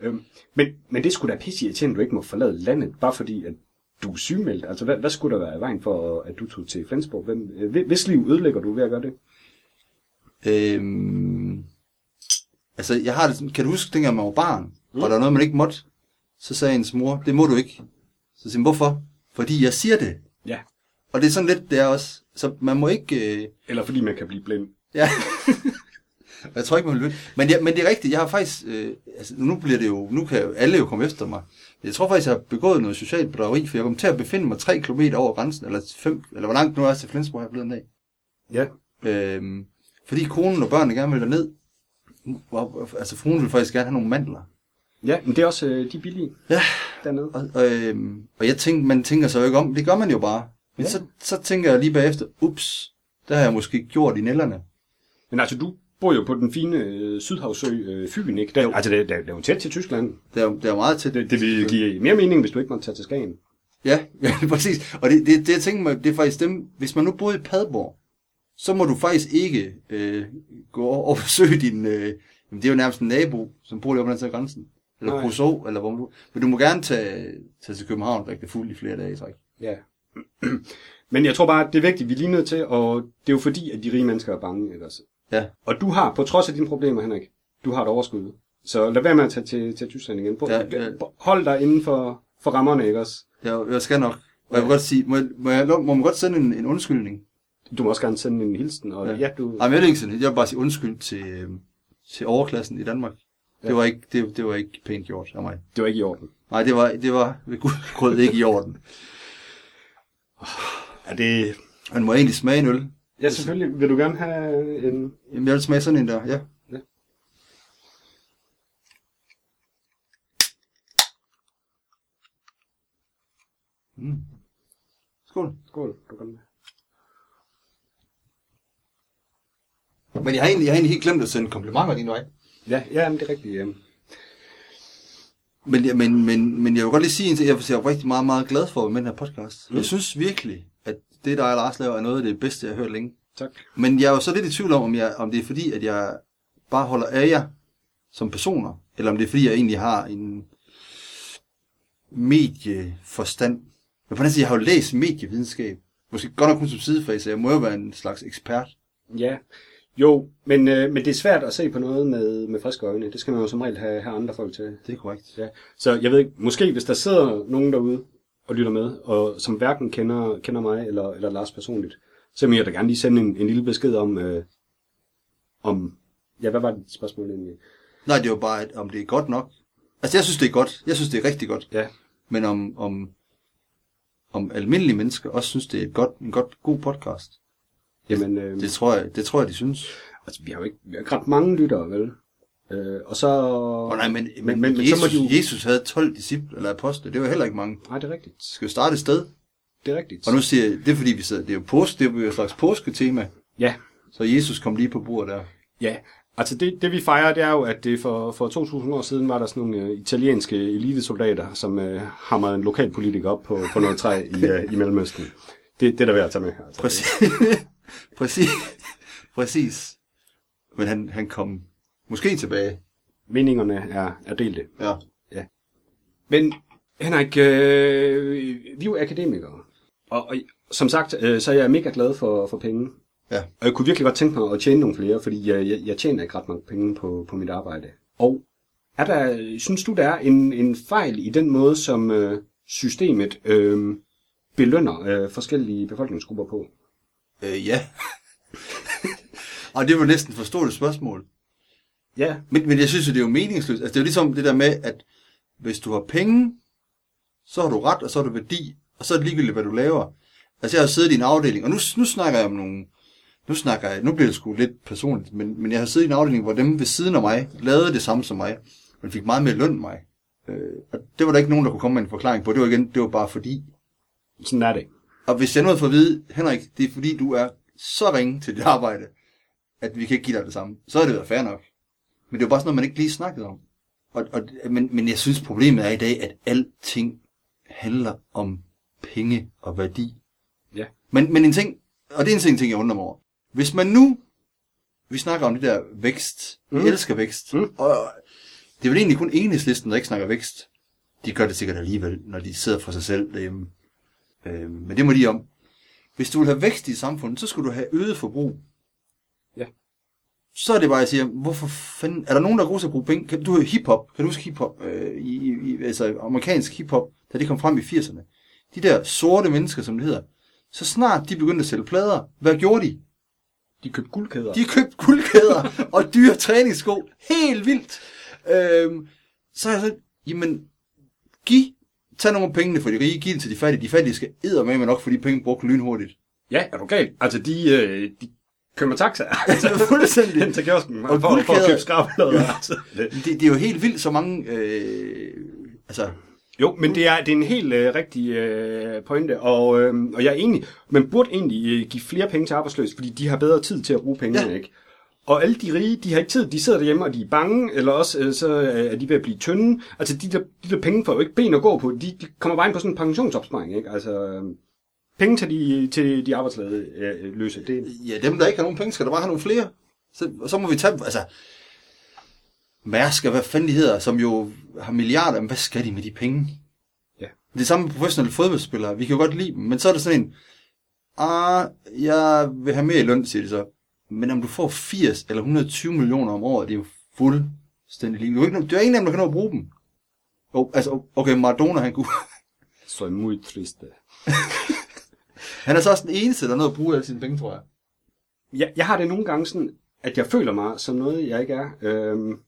Øhm, men, men det skulle da pisse irriterende, at du ikke må forlade landet, bare fordi, at du er sygemeldt. Altså, hvad, hvad skulle der være i vejen for, at du tog til Flensborg? Hvem, øh, hvis- liv ødelægger du ved at gøre det? Øhm, altså, jeg har det kan du huske, dengang man var barn, mm. og der var noget, man ikke måtte, så sagde ens mor, det må du ikke. Så hun, hvorfor? Fordi jeg siger det. Ja. Og det er sådan lidt, det er også, så man må ikke, øh, Eller fordi man kan blive blind. Ja. (laughs) Jeg tror ikke, man vil. Men, ja, men det er rigtigt, jeg har faktisk, øh, altså nu bliver det jo, nu kan jo alle jo komme efter mig. Jeg tror faktisk, jeg har begået noget socialt bedrageri, for jeg kom til at befinde mig 3 km over grænsen, eller 5, eller hvor langt nu er til Flensborg, jeg er blevet af. Ja. Øhm, fordi konen og børnene gerne vil ned. Altså fruen vil faktisk gerne have nogle mandler. Ja, men det er også øh, de billige Ja. dernede. Og, øhm, og jeg tænkte, man tænker sig jo ikke om, det gør man jo bare. Men Ja. så, så tænker jeg lige bagefter, ups, der har jeg måske gjort i nælderne. Men altså, du bor jo på den fine øh, Sydhavsø øh, Fyn, ikke? Der, Jo. altså, det, det, det er jo tæt til Tyskland. Det er, det er meget tæt. Det, det vil give mere mening, hvis du ikke måtte tage til Skagen. Ja, (laughs) ja præcis. Og det, det, det jeg tænker mig, det er faktisk dem, hvis man nu boede i Padborg, så må du faktisk ikke øh, gå over og besøge din, øh, jamen det er jo nærmest en nabo, som bor lige over den side af grænsen. Eller Nej. Eller hvor du, men du må gerne tage, tage til København det fuld i flere dage i træk. Ja. (clears throat) Men jeg tror bare, det er vigtigt, vi er lige nødt til, og det er jo fordi, at de rige mennesker er bange, også? Ja. Og du har, på trods af dine problemer, Henrik, du har et overskud. Så lad være med at tage til, til Tyskland igen. Prøv, Ja, ja. Hold dig inden for, for rammerne, ikke også? Jeg, jeg skal nok. Og jeg vil godt sige, må, jeg, må, jeg, må man godt sende en, en undskyldning? Du må også gerne sende en hilsen, og ja, Ja. ja du... Ej, men jeg vil ikke sende, jeg vil bare sige undskyld til, øh, til overklassen i Danmark. Ja. Det var ikke, det, det var ikke pænt gjort af mig. Det var ikke i orden. Nej, det var, det var ved gud grød ikke i orden. Er det... Man må egentlig smage en øl. Ja, selvfølgelig. Vil du gerne have en... Jamen, jeg vil smage sådan en der, ja. Ja. Mm. Skål. Skål, du kan Men jeg har egentlig, jeg har egentlig helt glemt at sende komplimenter din vej. Ja, ja, men det er rigtigt. Ja. Men, men, men, men jeg vil godt lige sige en ting. Jeg er rigtig meget, meget glad for med den her podcast. Mm. Jeg synes virkelig, at det, der er Lars laver, er noget af det bedste, jeg har hørt længe. Tak. Men jeg er jo så lidt i tvivl om, om, jeg, om det er fordi, at jeg bare holder af jer som personer, eller om det er fordi, jeg egentlig har en medieforstand. Men på den side, jeg har jo læst medievidenskab. Måske godt nok kun som sidefag, så jeg må jo være en slags ekspert. Ja, jo, men, øh, men det er svært at se på noget med, med friske øjne. Det skal man jo som regel have, have andre folk til. Det er korrekt. Ja. Så jeg ved ikke, måske hvis der sidder nogen derude og lytter med, og som hverken kender, kender mig eller, eller Lars personligt, så vil jeg da gerne lige sende en, en lille besked om, øh, om, ja, hvad var det spørgsmål egentlig? Nej, det er jo bare, at, om det er godt nok. Altså, jeg synes, det er godt. Jeg synes, det er rigtig godt. Ja, Men om, om, om almindelige mennesker også synes, det er et godt, en godt, god podcast. jamen, øh, Det tror jeg, det tror jeg de synes. altså, vi har jo ikke, vi har ikke ret mange lyttere, vel? Øh, og så... Oh, nej, men, men, men, men så Jesus, må de jo... Jesus havde 12 disciple eller apostle. Det var heller ikke mange. Nej, det er rigtigt. Det skal jo starte et sted. Det er rigtigt. Og nu siger jeg, det er fordi, vi sidder, det er jo påske, det er jo et slags påsketema. Ja, Så Jesus kom lige på bordet der. Ja, altså det, det vi fejrer, det er jo, at det for, for 2000 år siden var der sådan nogle uh, italienske elitesoldater, som uh, hamrede en lokalpolitiker op på, på noget træ i, uh, i Mellemøsten. Det, det er der værd at tage med. Altså. Præcis. (laughs) Præcis. Præcis. Men han, han kom måske tilbage. Meningerne er, er delte. Ja. Men Henrik, øh, vi er jo akademikere, og, og som sagt, øh, så er jeg mega glad for, for penge. Ja. Og jeg kunne virkelig godt tænke mig at tjene nogle flere, fordi jeg, jeg, jeg tjener ikke ret mange penge på, på mit arbejde. Og er der, synes du, der er en, en fejl i den måde, som øh, systemet øh, belønner øh, forskellige befolkningsgrupper på? Øh, ja. (laughs) Og det var næsten forstå det spørgsmål. Ja. Men, men jeg synes jo, det er jo meningsløst. Altså, det er jo ligesom det der med, at hvis du har penge, så har du ret, og så har du værdi, og så er det ligegyldigt, hvad du laver. Altså, jeg har siddet i en afdeling, og nu, nu snakker jeg om nogle... Nu snakker jeg, nu bliver det sgu lidt personligt, men, men jeg har siddet i en afdeling, hvor dem ved siden af mig lavede det samme som mig, men fik meget mere løn end mig. Øh, og det var der ikke nogen, der kunne komme med en forklaring på. Det var igen, det var bare fordi. Sådan er det. Og hvis jeg nu havde fået at vide, Henrik, det er fordi, du er så ringe til dit arbejde, at vi kan ikke give dig det samme, så er det været fair nok. Men det er jo bare sådan noget, man ikke lige snakkede om. Og, og, men, men jeg synes, problemet er i dag, at alting handler om penge og værdi. Ja. Men, men en ting, og det er en ting, jeg undrer mig over. Hvis man nu, vi snakker om det der vækst, Mm. elsker vækst, Mm. og det er vel egentlig kun enhedslisten, der ikke snakker vækst. De gør det sikkert alligevel, når de sidder for sig selv derhjemme. Øh, men det må de om. Hvis du vil have vækst i samfundet, så skal du have øget forbrug. Så er det bare, at jeg siger, hvorfor fanden, er der nogen, der er gode til at bruge penge? Kan, du har hiphop, kan du huske hiphop, øh, i, i, altså amerikansk hiphop, da det kom frem i 80'erne? De der sorte mennesker, som det hedder, så snart de begyndte at sælge plader, hvad gjorde de? De købte guldkæder. De købte guldkæder (laughs) og dyre træningssko. Helt vildt. Øhm, så er jeg så, jamen, giv, tag nogle af pengene for de rige, giv det til de fattige. De fattige skal med nok, for de penge brugt lynhurtigt. Ja, er du galt? Altså, de, øh, de køber taxa. Altså, (laughs) fuldstændig. Hen til kiosken Og for, for at købe skrablader. Altså, det. Det, det er jo helt vildt så mange, øh, altså, Jo, men det er, det er en helt øh, rigtig øh, pointe, og, øh, og jeg er enig, man burde egentlig øh, give flere penge til arbejdsløse, fordi de har bedre tid til at bruge pengene, Ja. ikke? Og alle de rige, de har ikke tid, de sidder derhjemme, og de er bange, eller også øh, så øh, er de ved at blive tynde. Altså, de der, de der penge får jo ikke ben at gå på, de, de kommer bare ind på sådan en pensionsopsparing, ikke? Altså, øh, penge til de, til de arbejdsløse, øh, løse, det, Ja, dem, der ikke har nogen penge, skal der bare have nogle flere. Så, så må vi tage, altså, Mærsk og hvad fanden de hedder, som jo har milliarder, men hvad skal de med de penge? Ja. Det er samme med professionelle fodboldspillere. Vi kan jo godt lide dem, men så er det sådan en, ah, jeg vil have mere i løn, siger de så. Men om du får 80 eller 120 millioner om året, det er jo fuldstændig lige. Du er ikke, det er ingen af dem, der kan nå at bruge dem. Oh, altså, okay, Maradona, han kunne, så er muy triste. (laughs) han er så også den eneste, der er nået at bruge alle sine penge, tror jeg. jeg, jeg har det nogle gange sådan, at jeg føler mig som noget, jeg ikke er. Øhm,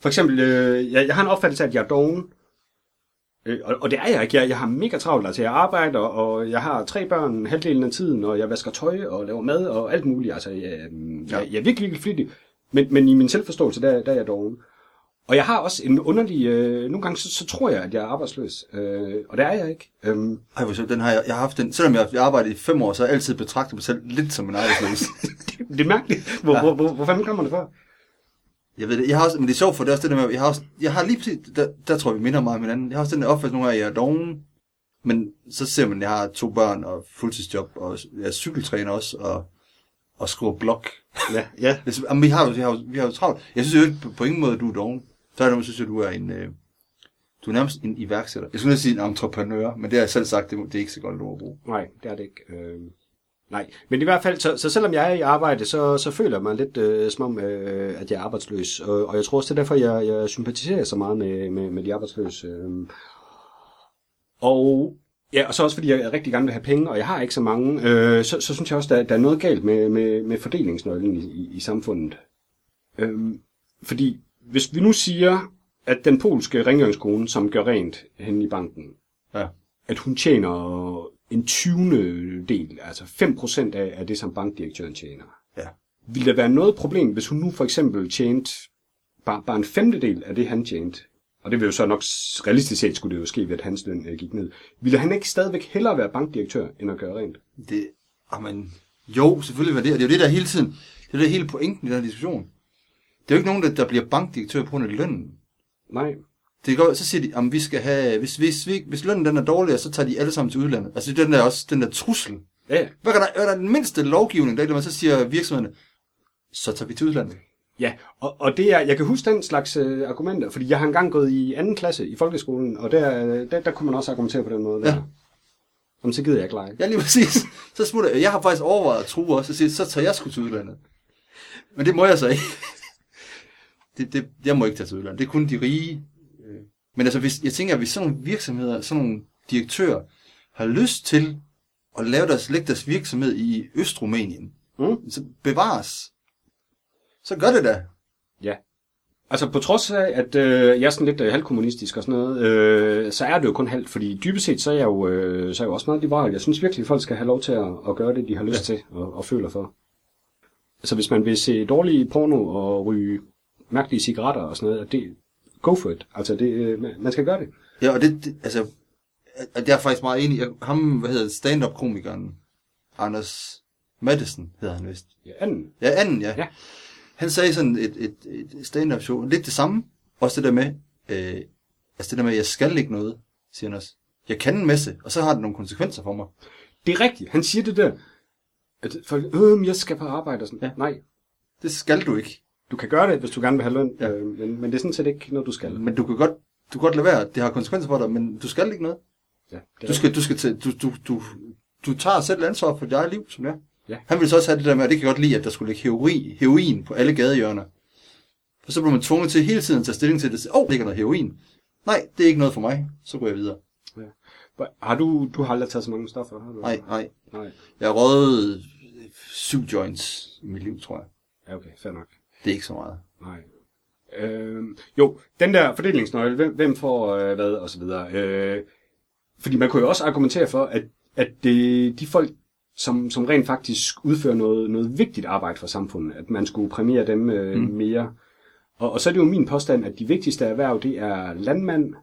for eksempel, øh, jeg, jeg har en opfattelse af, at jeg er doven. Øh, og, og det er jeg ikke. Jeg, jeg har mega travlt. Altså, jeg arbejder, og jeg har tre børn halvdelen af tiden, og jeg vasker tøj og laver mad og alt muligt. Altså, jeg, ja. jeg, jeg er virkelig, virkelig flittig. Men, men i min selvforståelse, der, der er jeg doven. Og jeg har også en underlig... Øh, nogle gange, så, så tror jeg, at jeg er arbejdsløs. Øh, og det er jeg ikke. Øhm, Ej, hvor den har jeg, jeg har haft den, selvom jeg, jeg arbejdede i fem år, så har jeg altid betragtet mig selv lidt som en arbejdsløs. (laughs) det er mærkeligt. Hvor, ja. hvor, hvor, hvor fanden kommer det fra? Jeg ved det, jeg har også, men det er sjovt for det er også det der med, jeg har også, jeg har lige præcis, der, der tror jeg, vi minder meget om hinanden. Jeg har også den der opfattelse nogle gange, at jeg er doven, men så ser man, at jeg har to børn og fuldtidsjob, og jeg er cykeltræner også, og, og skriver blog. Ja, ja. (laughs) Jamen, vi har jo, vi har jo, vi har jo travlt. Jeg synes jo ikke på, på ingen måde, at du er doven. Så er det, synes jeg, du er en, øh, du er nærmest en iværksætter. Jeg skulle sige en entreprenør, men det har jeg selv sagt, det, det er ikke så godt et ord at bruge. Nej, det er det ikke. Øh, nej, men i hvert fald, så, så selvom jeg er i arbejde, så, så føler jeg mig lidt øh, som om, øh, at jeg er arbejdsløs. Og, og jeg tror også, det er derfor, jeg, jeg sympatiserer så meget med, med, med de arbejdsløse. Øh. Og ja, og så også fordi jeg rigtig gerne vil have penge, og jeg har ikke så mange, øh, så, så synes jeg også, der, der er noget galt med, med, med fordelingsnøglen i, i, i samfundet. Øh, fordi hvis vi nu siger, at den polske rengøringskone, som gør rent hen i banken, Ja. at hun tjener en 20. del, altså 5% af, af det, som bankdirektøren tjener. Ja. Vil der være noget problem, hvis hun nu for eksempel tjente bare, bare en femtedel af det, han tjente? Og det vil jo så nok realistisk set skulle det jo ske, ved at hans løn øh, gik ned. Ville han ikke stadigvæk hellere være bankdirektør, end at gøre rent? Det, amen, jo, selvfølgelig var det, og det er jo det der hele tiden, det er det hele pointen i den her diskussion. Det er jo ikke nogen, der, der bliver bankdirektør på grund af lønnen. Nej. Det går, så siger de, at vi skal have, hvis, hvis, hvis, hvis lønnen den er dårligere, så tager de alle sammen til udlandet. Altså den der også, den der trussel. Ja, Hvad kan der, er der den mindste lovgivning, der, der man så siger virksomhederne, så tager vi til udlandet. Ja, og, og det er, jeg kan huske den slags øh, argumenter, fordi jeg har engang gået i anden klasse i folkeskolen, og der, øh, der, der kunne man også argumentere på den måde. Der. Ja. Jamen, så gider jeg ikke lege. Ja, lige præcis. Så smutter jeg. Jeg har faktisk overvejet at true også, og sige, så tager jeg sgu til udlandet. Men det må jeg så ikke. Det, det, jeg må ikke tage til udlandet. Det er kun de rige. Øh. Men altså, hvis, jeg tænker, at hvis sådan nogle virksomheder, sådan nogle direktører, har lyst til at lave deres, lægge deres virksomhed i Østrumænien, Mm. så bevares. Så gør det da. Ja. Altså på trods af, at øh, jeg er sådan lidt øh, halvkommunistisk og sådan noget, øh, så er det jo kun halvt, fordi dybest set, så er jeg jo, øh, så er jeg jo også meget liberal. Jeg synes virkelig, at folk skal have lov til at, at gøre det, de har lyst ja. til og, og føler for. Altså hvis man vil se dårlige porno og ryge mærkelige cigaretter og sådan noget, det, go for it. Altså det, øh, man- skal gøre det. Ja, og det, det altså, at jeg er faktisk meget enig. Jeg, ham, hvad hedder stand-up-komikeren, Anders Madsen hedder han vist. Ja, anden. Ja, anden, ja. Ja. Han sagde sådan et, et, et stand-up show, lidt det samme. Også det der med, øh, altså det der med, at jeg skal ikke noget, siger han også. Jeg kan en masse, og så har det nogle konsekvenser for mig. Det er rigtigt. Han siger det der, at folk, øh, jeg skal på arbejde og sådan. Ja. Nej, Det skal du ikke. Du kan gøre det, hvis du gerne vil have løn, Ja. øh, men, men det er sådan set ikke noget, du skal. Men du kan godt, du kan godt lade være. Det har konsekvenser for dig, men du skal ikke noget. Ja, Du skal, du skal til, du, du, du, du tager selv ansvar for dit eget liv, som det er. Ja. Han ville så også have det der med, at det kan godt lide, at der skulle ligge heroin, heroin på alle gadehjørner. For så blev man tvunget til hele tiden at tage stilling til det. Åh, oh, ligger der heroin? Nej, det er ikke noget for mig. Så går jeg videre. Hvor- Har du, du har aldrig taget så mange stoffer? Har du? Nej, nej. Nej. Jeg har røget syv joints i mit liv, tror jeg. Ja, okay, fair nok. Det er ikke så meget. Nej. Øh, jo, den der fordelingsnøgle, hvem, hvem får øh, hvad, og så videre. Øh, fordi man kunne jo også argumentere for, at, at det, de folk, som, som rent faktisk udfører noget, noget vigtigt arbejde for samfundet, at man skulle præmiere dem øh, mm. mere. Og, og så er det jo min påstand, at de vigtigste erhverv, det er landmand,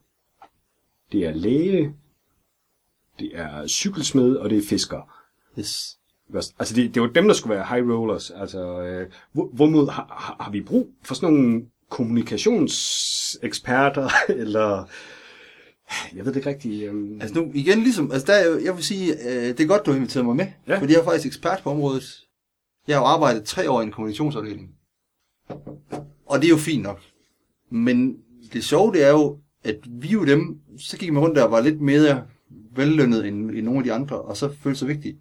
det er læge, det er cykelsmed, og det er fisker. Yes. Altså, det, det var dem, der skulle være high rollers. Altså, øh, hvor- hvorimod har, har, vi brug for sådan nogle kommunikationseksperter, (laughs) eller... Jeg ved det ikke rigtigt. Øh, Altså nu igen ligesom, altså der er jeg vil sige, øh, det er godt, du har inviteret mig med, Ja. fordi jeg er faktisk ekspert på området. Jeg har jo arbejdet tre år i en kommunikationsafdeling. Og det er jo fint nok. Men det sjove, det er jo, at vi jo dem, så gik man rundt der og var lidt mere vellønnet end, end nogle af de andre, og så følte sig vigtige.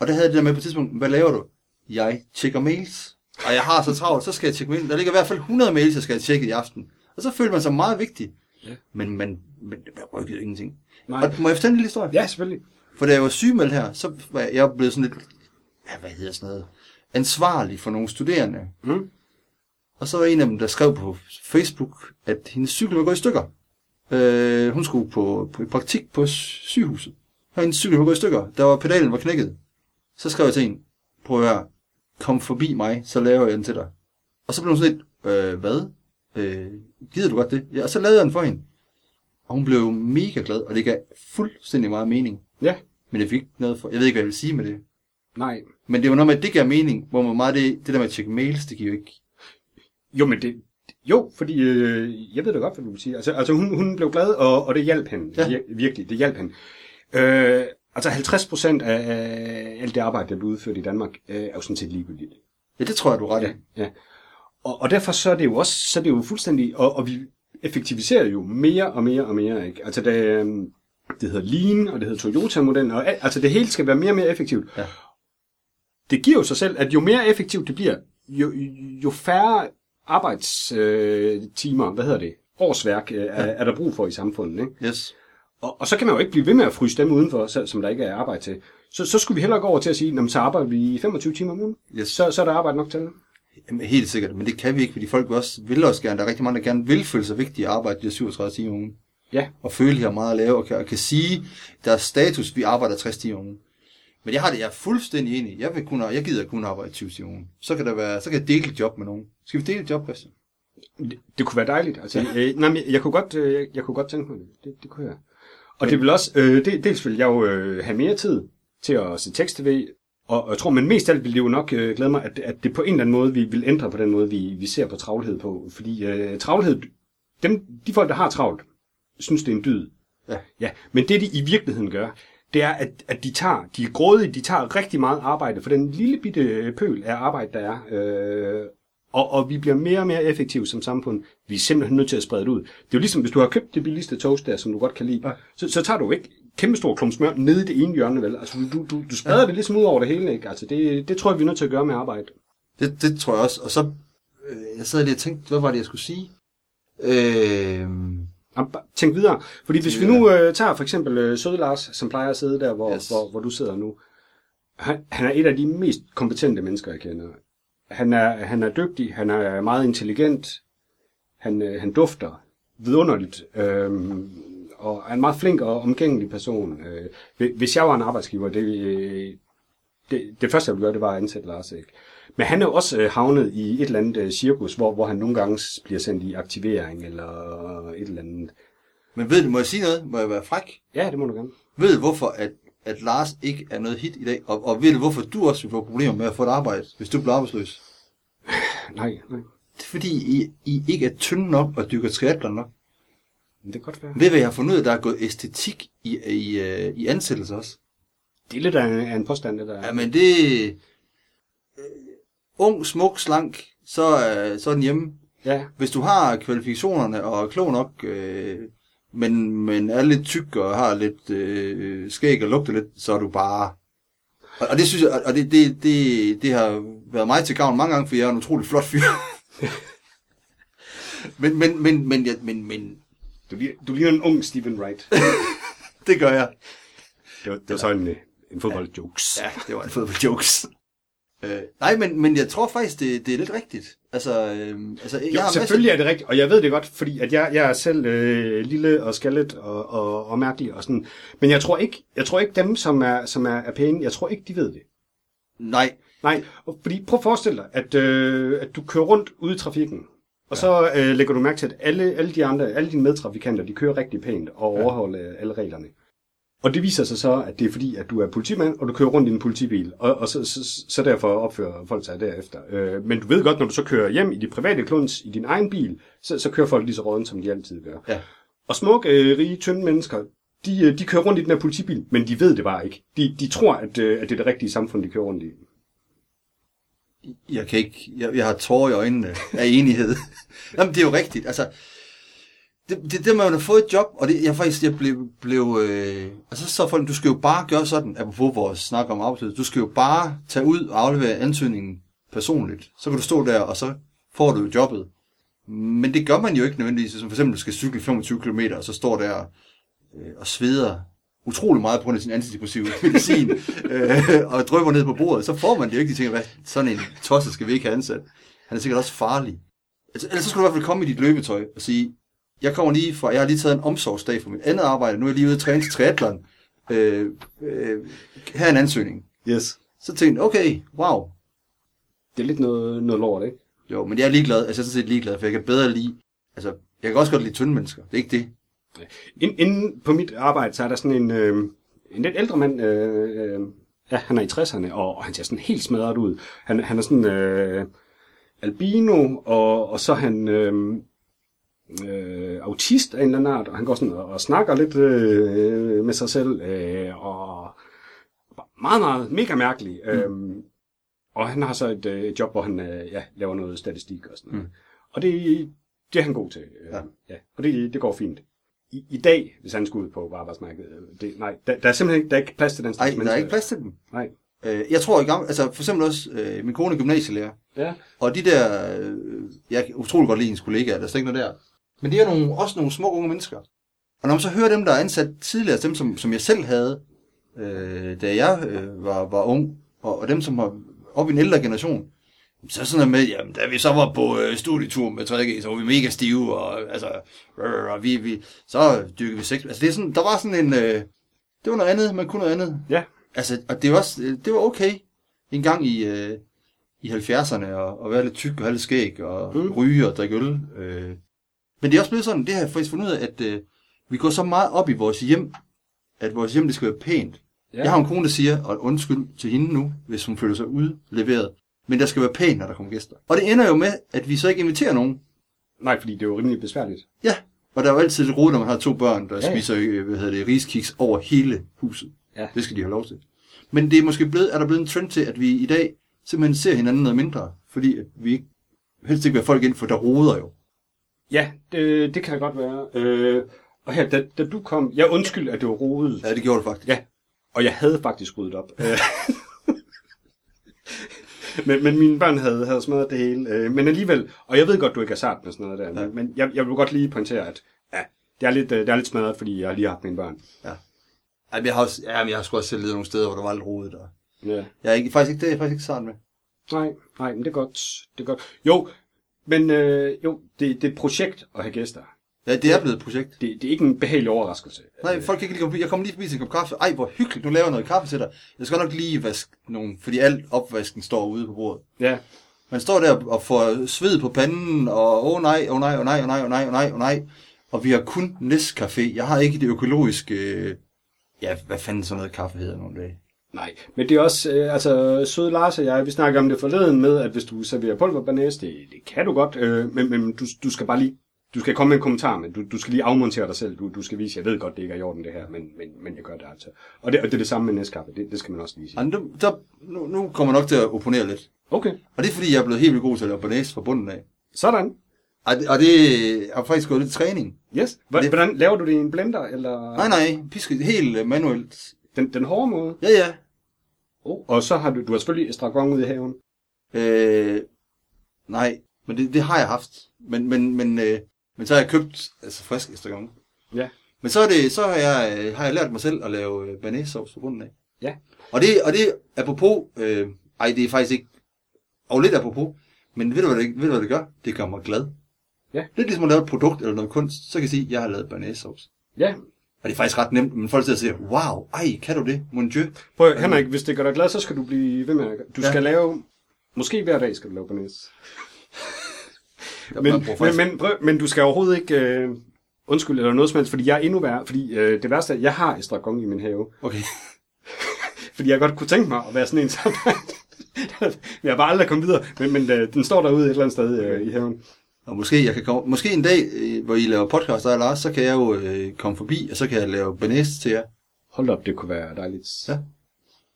Og der havde det der med på et tidspunkt, hvad laver du? Jeg tjekker mails. Og jeg har så travlt, så skal jeg tjekke mails. Der ligger i hvert fald 100 mails, jeg skal have tjekket i aften. Og så følte man sig meget vigtig. Ja. Men, men, men det rykkede ingenting. Nej. Og må jeg fortælle en lille historie? ja, selvfølgelig. For da jeg var sygemeldt her, så var jeg, jeg blevet sådan lidt, ja, hvad hedder sådan noget, ansvarlig for nogle studerende. Mm. Og så var en af dem, der skrev på Facebook, at hendes cykel var gået i stykker. Øh, hun skulle på, på praktik på sygehuset. Og hendes cykel var gået i stykker. Der var pedalen var knækket. Så skrev jeg til hende, prøv at høre, kom forbi mig, så laver jeg den til dig. Og så blev hun sådan lidt, øh, hvad? Øh, gider du godt det? Ja, og så lavede jeg den for hende. Og hun blev mega glad, og det gav fuldstændig meget mening. Ja, Men jeg fik ikke noget for... Jeg ved ikke, hvad jeg vil sige med det. nej. Men det var noget med, at det gav mening, hvor man meget det, det der med at tjekke mails, det giver jo ikke... Jo, men det... Jo, fordi øh, jeg ved da godt, hvad du vil sige. Altså, altså hun, hun blev glad, og, og det hjalp hende. Ja. Ja. Virkelig, det hjalp hende. Øh, altså 50 procent af, alt det arbejde, der bliver udført i Danmark, øh, er jo sådan set ligegyldigt. Ja, det tror jeg, du er ret. Ja, ja. Og, og derfor så er det jo også, så er det jo fuldstændig, og, og vi effektiviserer jo mere og mere og mere, ikke? Altså det, øhm, det hedder Lean, og det hedder Toyota-modellen, og al- altså det hele skal være mere og mere effektivt. Ja. Det giver jo sig selv, at jo mere effektivt det bliver, jo, jo færre arbejdstimer, hvad hedder det, årsværk, øh, er, er der brug for i samfundet, ikke? Yes. Og, og så kan man jo ikke blive ved med at fryse dem udenfor, så, som der ikke er arbejde til. Så, så skulle vi hellere gå over til at sige, "Nå, men så arbejder vi 25 timer om ugen. Yes. Så, så er der arbejde nok til. Jamen, helt sikkert, men det kan vi ikke, fordi folk vil også, vil også gerne, der er rigtig mange, der gerne vil føle sig vigtige at arbejde de her 37 timer om ugen. Ja, Og føle, de har meget at lave, og kan, og kan sige, der er status, vi arbejder 60 timer om ugen. Men jeg har det, jeg er fuldstændig enig. Jeg, vil kunne, jeg gider kun arbejde 20 timer om ugen. Så kan, der være, så kan jeg dele et job med nogen. Skal vi dele et job, Christian? Det, det kunne være dejligt. Altså, øh, nej, jeg, jeg, kunne godt, øh, jeg kunne godt tænke mig det. Det, det kunne jeg. Og det vil også, øh, det, dels vil jeg jo øh, have mere tid til at se tekst-tv, og, og jeg tror, men mest af alt vil det jo nok øh, glæde mig, at, at det på en eller anden måde, vi vil ændre på den måde, vi, vi ser på travlhed på. Fordi øh, travlhed, dem, de folk, der har travlt, synes, det er en dyd. Ja. ja. Men det, de i virkeligheden gør, det er, at, at de tager, de er grådige, de tager rigtig meget arbejde for den lille bitte pøl af arbejde, der er. Øh, og, og vi bliver mere og mere effektive som samfund. Vi er simpelthen nødt til at sprede det ud. Det er jo ligesom, hvis du har købt det billigste toast der, som du godt kan lide, Ja. så, så tager du ikke kæmpe stor klump smør nede i det ene hjørne, vel? Altså, du, du, du spreder ja. det ligesom ud over det hele, ikke? Altså, det, det tror jeg, vi er nødt til at gøre med arbejde. Det, det tror jeg også. Og så, øh, jeg sad lige og tænkte, hvad var det, jeg skulle sige? Øh, Jamen, Tænk videre. Fordi hvis vi nu øh, tager for eksempel øh, Søde Lars, som plejer at sidde der, hvor, yes. hvor, hvor du sidder nu. Han, han er et af de mest kompetente mennesker, jeg kender. Han er, han er dygtig, han er meget intelligent, han, øh, han dufter vidunderligt, øh, og er en meget flink og omgængelig person. Øh, hvi- hvis jeg var en arbejdsgiver, det, øh, det, det første, jeg ville gøre, det var at ansætte Lars. Ikke? Men han er jo også øh, havnet i et eller andet øh, cirkus, hvor, hvor han nogle gange bliver sendt i aktivering eller et eller andet. men ved du, må jeg sige noget? Må jeg være fræk? Ja, det må du gerne. Ved du, hvorfor at, at Lars ikke er noget hit i dag? Og, og ved du, hvorfor du også vil få problemer med at få et arbejde, hvis du bliver arbejdsløs? (sighs) Nej, nej. Det er fordi, I, I ikke er tynde nok og dykker triathlon nok. Men det kan godt være. Ved hvad jeg har fundet ud af, der er gået æstetik i, i, i ansættelse også? Det er lidt af en, påstand, det der. Jamen det... Øh, ung, smuk, slank, så, øh, så er den hjemme. Ja, Hvis du har kvalifikationerne og er klog nok, øh, men, men er lidt tyk og har lidt øh, skæg og lugter lidt, så er du bare... Og, og det synes jeg, og det, det, det, det har været mig til gavn mange gange, for jeg er en utrolig flot fyr. (laughs) men, men, men, men, ja, men, men, du, du ligner en ung Stephen Wright. (laughs) det gør jeg. Det var, det var så en, en fodboldjokes. Ja, det var en fodbold jokes. Øh, nej, men, men jeg tror faktisk, det, det er lidt rigtigt. Altså, øh, altså jeg Jo, har selvfølgelig er det rigtigt, og jeg ved det godt, fordi at jeg, jeg er selv øh, lille og skaldet og, og, og mærkelig og sådan. Men jeg tror ikke, jeg tror ikke dem, som er, som er, er pæne, jeg tror ikke, de ved det. Nej, Nej, og fordi prøv at forestille dig, at, øh, at du kører rundt ude i trafikken, Og så øh, lægger du mærke til, at alle, alle de andre, alle dine medtrafikanter, de kører rigtig pænt og overholder alle reglerne. Og det viser sig så, at det er fordi, at du er politimand, og du kører rundt i en politibil, og, og så, så, så derfor opfører folk sig derefter. Øh, men du ved godt, når du så kører hjem i de private kluns i din egen bil, så, så kører folk lige så råden, som de altid gør. Ja. Og smukke, øh, rige, tynde mennesker, de, øh, de kører rundt i den her politibil, men de ved det bare ikke. De, de tror, at, øh, at det er det rigtige samfund, de kører rundt i. Jeg kan ikke, jeg, jeg har tårer i øjnene af enighed. (laughs) Jamen, det er jo rigtigt. Altså, det, det, det man har fået et job, og det, jeg faktisk, jeg blev, blev øh, altså så folk, du skal jo bare gøre sådan, apropos vores snak om arbejdsløshed, du skal jo bare tage ud og aflevere ansøgningen personligt. Så kan du stå der, og så får du jo jobbet. Men det gør man jo ikke nødvendigvis, som for eksempel du skal cykle 25 km, og så står der øh, og sveder utrolig meget på grund af sin antidepressive (laughs) medicin, øh, og drøber ned på bordet, så får man det jo ikke. De tænker, hvad, sådan en tosset skal vi ikke have ansat. Han er sikkert også farlig. Altså, ellers så skulle du i hvert fald komme i dit løbetøj og sige, jeg kommer lige fra, jeg har lige taget en omsorgsdag for mit andet arbejde, nu er jeg lige ude at træne til triathlon. Øh, øh, her er en ansøgning. Yes. Så tænkte jeg, okay, wow. Det er lidt noget, noget lort, ikke? Jo, men jeg er ligeglad, altså jeg er sådan set ligeglad, for jeg kan bedre lide, altså, jeg kan også godt lide tynde mennesker, det er ikke det. Ind, inden på mit arbejde, så er der sådan en, øh, en lidt ældre mand, øh, øh, ja, han er i 60'erne, og, han ser sådan helt smadret ud. Han, han er sådan øh, albino, og, og så han øh, øh, autist af en eller anden art, og han går sådan og, og snakker lidt øh, med sig selv, øh, og meget, meget, mega mærkelig. Mm. Øh, og han har så et øh, job, hvor han øh, ja, laver noget statistik og sådan noget. Mm. Og det, det er han god til. Øh, Ja. ja. Og det, det går fint. I, I dag, hvis han skulle ud på arbejdsmarkedet, øh, det, nej, der, der er simpelthen ikke, der er ikke plads til den Nej, slags der er ikke plads til dem. Nej. Øh, jeg tror i gang, altså for eksempel også, øh, min kone er gymnasielærer, Ja. og de der, øh, jeg kan utrolig godt lide hendes kollegaer, der er slet ikke noget der. Men det er nogle, også nogle små unge mennesker. Og når man så hører dem, der er ansat tidligere, altså dem som, som jeg selv havde, øh, da jeg øh, var, var ung, og, og dem som har op i en ældre generation, så er sådan noget med, jamen, da vi så var på øh, studietur med 3G, så var vi mega stive, og altså, øh, og vi, vi, så dyrkede vi sex. Altså, det er sådan, der var sådan en, øh, det var noget andet, man kunne noget andet. Ja. Altså, og det var, også, øh, det var okay en gang i, øh, i 70'erne, og, og være lidt tyk og have lidt skæg, og mm. ryge og drikke øl. Øh. Men det er også blevet sådan, det har jeg faktisk fundet ud af, at øh, vi går så meget op i vores hjem, at vores hjem, det skal være pænt. Ja. Jeg har en kone, der siger, og undskyld til hende nu, hvis hun føler sig udleveret, men der skal være pænt, når der kommer gæster. Og det ender jo med, at vi så ikke inviterer nogen. Nej, fordi det er jo rimelig besværligt. Ja, og der er jo altid lidt rod, når man har to børn, der Ja, ja. spiser øh, hvad hedder det, riskiks over hele huset. Ja. Det skal de have lov til. Men det er måske blevet, er der blevet en trend til, at vi i dag simpelthen ser hinanden noget mindre, fordi at vi ikke, helst ikke vil have folk ind, for der roder jo. Ja, det, det kan det godt være. Øh, og her, da, da du kom, jeg undskyld, at det var rodet. Ja, det gjorde det faktisk. Ja, og jeg havde faktisk ryddet op. Øh. men, men mine børn havde, havde smadret det hele. Øh, men alligevel, og jeg ved godt, du ikke er sart med sådan noget der, Ja. men, jeg, jeg vil godt lige pointere, at ja, det er lidt, øh, det er lidt smadret, fordi jeg har lige haft mine børn. Ej, men jeg har, også, ja, men jeg har sgu også selv levet nogle steder, hvor der var lidt rodet. Og Ja. jeg er ikke, faktisk ikke, det er jeg faktisk ikke sådan med. Nej, nej, men det er godt. Det er godt. Jo, men øh, jo, det, det er et projekt at have gæster. Ja, det er blevet et projekt. Det, det er ikke en behagelig overraskelse. Nej, folk kan ikke lige. Jeg kommer lige forbi til en kop kaffe. Ej, hvor hyggeligt, nu laver jeg noget kaffe til dig. Jeg skal nok lige vaske nogle, fordi al opvasken står ude på bordet. Ja, Man står der og får sved på panden, og åh oh, nej, åh oh, nej, åh oh, nej, åh oh, nej, åh oh, nej, åh oh, nej, åh oh, nej. Og vi har kun Nescafé. Jeg har ikke det økologiske... øh, Ja, hvad fanden sådan noget kaffe hedder nogle dage. Nej. Men det er også, øh, altså, søde Lars og jeg, vi snakker om det forleden med, at hvis du serverer pulverbanæs, det, det kan du godt, øh, men, men du, du skal bare lige, du skal komme med en kommentar, men du, du skal lige afmontere dig selv. Du, du skal vise, jeg ved godt, det ikke er i orden det her, men, men, men jeg gør det altså. Og det, og det er det samme med næstkaffe, det, det skal man også lige sige. Nu, der, nu, nu kommer jeg nok til at opponere lidt. Okay, Og det er fordi, jeg er blevet helt vildt god til at lave banæs fra bunden af. sådan. Og det, og det har faktisk gået lidt træning. Yes. Hvordan, Det- hvordan laver du det i en blender, eller Nej, nej, pisket helt manuelt. Den, den hårde måde? Ja, ja. Oh. Og så har du, du har selvfølgelig estragon ude i haven. Øh, nej, men det, det har jeg haft. Men, men, men, øh, men så har jeg købt altså frisk estragon. Ja. Men så, er det, så har, jeg, øh, har jeg lært mig selv at lave øh, banæssovs på bunden af. Ja. Og det, og det apropos, øh, ej det er faktisk ikke, og lidt apropos, men ved du, hvad det, ved du, hvad det gør? Det gør mig glad. Ja. Lidt ligesom at lave et produkt eller noget kunst, så kan jeg sige, at jeg har lavet banæssovs. Ja. Og det er faktisk ret nemt, men folk sidder og siger, wow, ej, kan du det? Mon Dieu. Prøv, Henrik, hvis det gør dig glad, så skal du blive ved med at... Du Ja. skal lave... Måske hver dag skal du lave banæs. (laughs) Men, faktisk, men, men, prøv, men du skal overhovedet ikke øh, undskylde eller noget som helst, fordi jeg er endnu værre. Fordi øh, det værste er, at jeg har estragon i min have. okay. (laughs) Fordi jeg godt kunne tænke mig at være sådan en som... (laughs) jeg har bare aldrig kommet videre, men, men øh, den står derude et eller andet sted øh, i haven. Og måske, jeg kan komme, måske en dag, øh, hvor I laver podcast, der er Lars, så kan jeg jo øh, komme forbi, og så kan jeg lave banæs til jer. Hold op, det kunne være dejligt. Ja.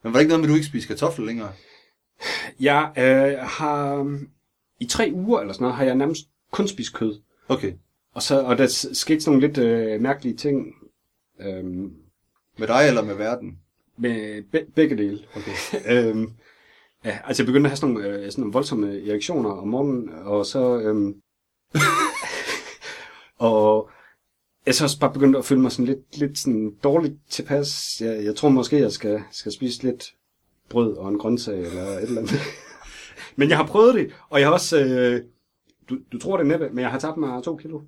Men var det ikke noget med, at du ikke spiser kartofler længere? Jeg øh, har... um, I tre uger eller sådan noget, har jeg nærmest kun spist kød. Okay. Og, så, og der skete sådan nogle lidt øh, mærkelige ting øhm, Med dig eller med verden? med be- begge dele. Okay. (laughs) øhm, ja, altså jeg begyndte at have sådan nogle, øh, sådan nogle voldsomme erektioner om morgenen, og så... Øhm, (laughs) og jeg så også bare begyndt at føle mig sådan lidt, lidt sådan dårligt tilpas. Jeg, jeg tror måske, jeg skal, skal spise lidt brød og en grøntsag eller et eller andet. (laughs) men jeg har prøvet det, og jeg har også... Øh, du, du tror det næppe, men jeg har tabt mig to kilo.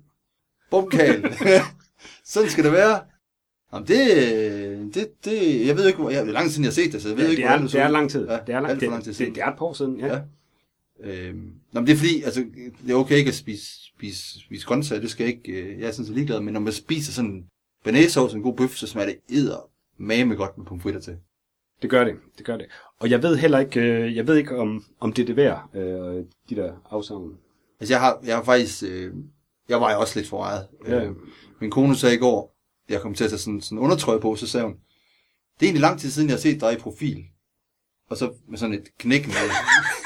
Bumkal. (laughs) Sådan skal det være. Jamen det, det, det, jeg ved ikke, hvor, jeg, det er lang tid siden, jeg har set det, så jeg ved Ja, ikke, det, er, hvordan det så er lang tid. Ja, det, er lang, det, lang tid det, siden. det er et par år siden, ja. Ja. Øhm, nå, men det er fordi, altså, det er okay ikke at spise, spise, spise grøntsager, det skal jeg ikke, øh, jeg er sådan set ligeglad, men når man spiser sådan banæsauce, en god bøf, så smager det edder mame godt med pomfritter til. Det gør det, det gør det. Og jeg ved heller ikke, øh, jeg ved ikke om, om det er det værd, øh, de der afsavn. Altså, jeg har, jeg har faktisk, øh, jeg var jo også lidt for meget. Ja. Øh, min kone sagde i går, jeg kom til at tage sådan, sådan undertrøje på, så sagde hun, det er egentlig lang tid siden, jeg har set dig i profil. Og så med sådan et knæk med. (laughs)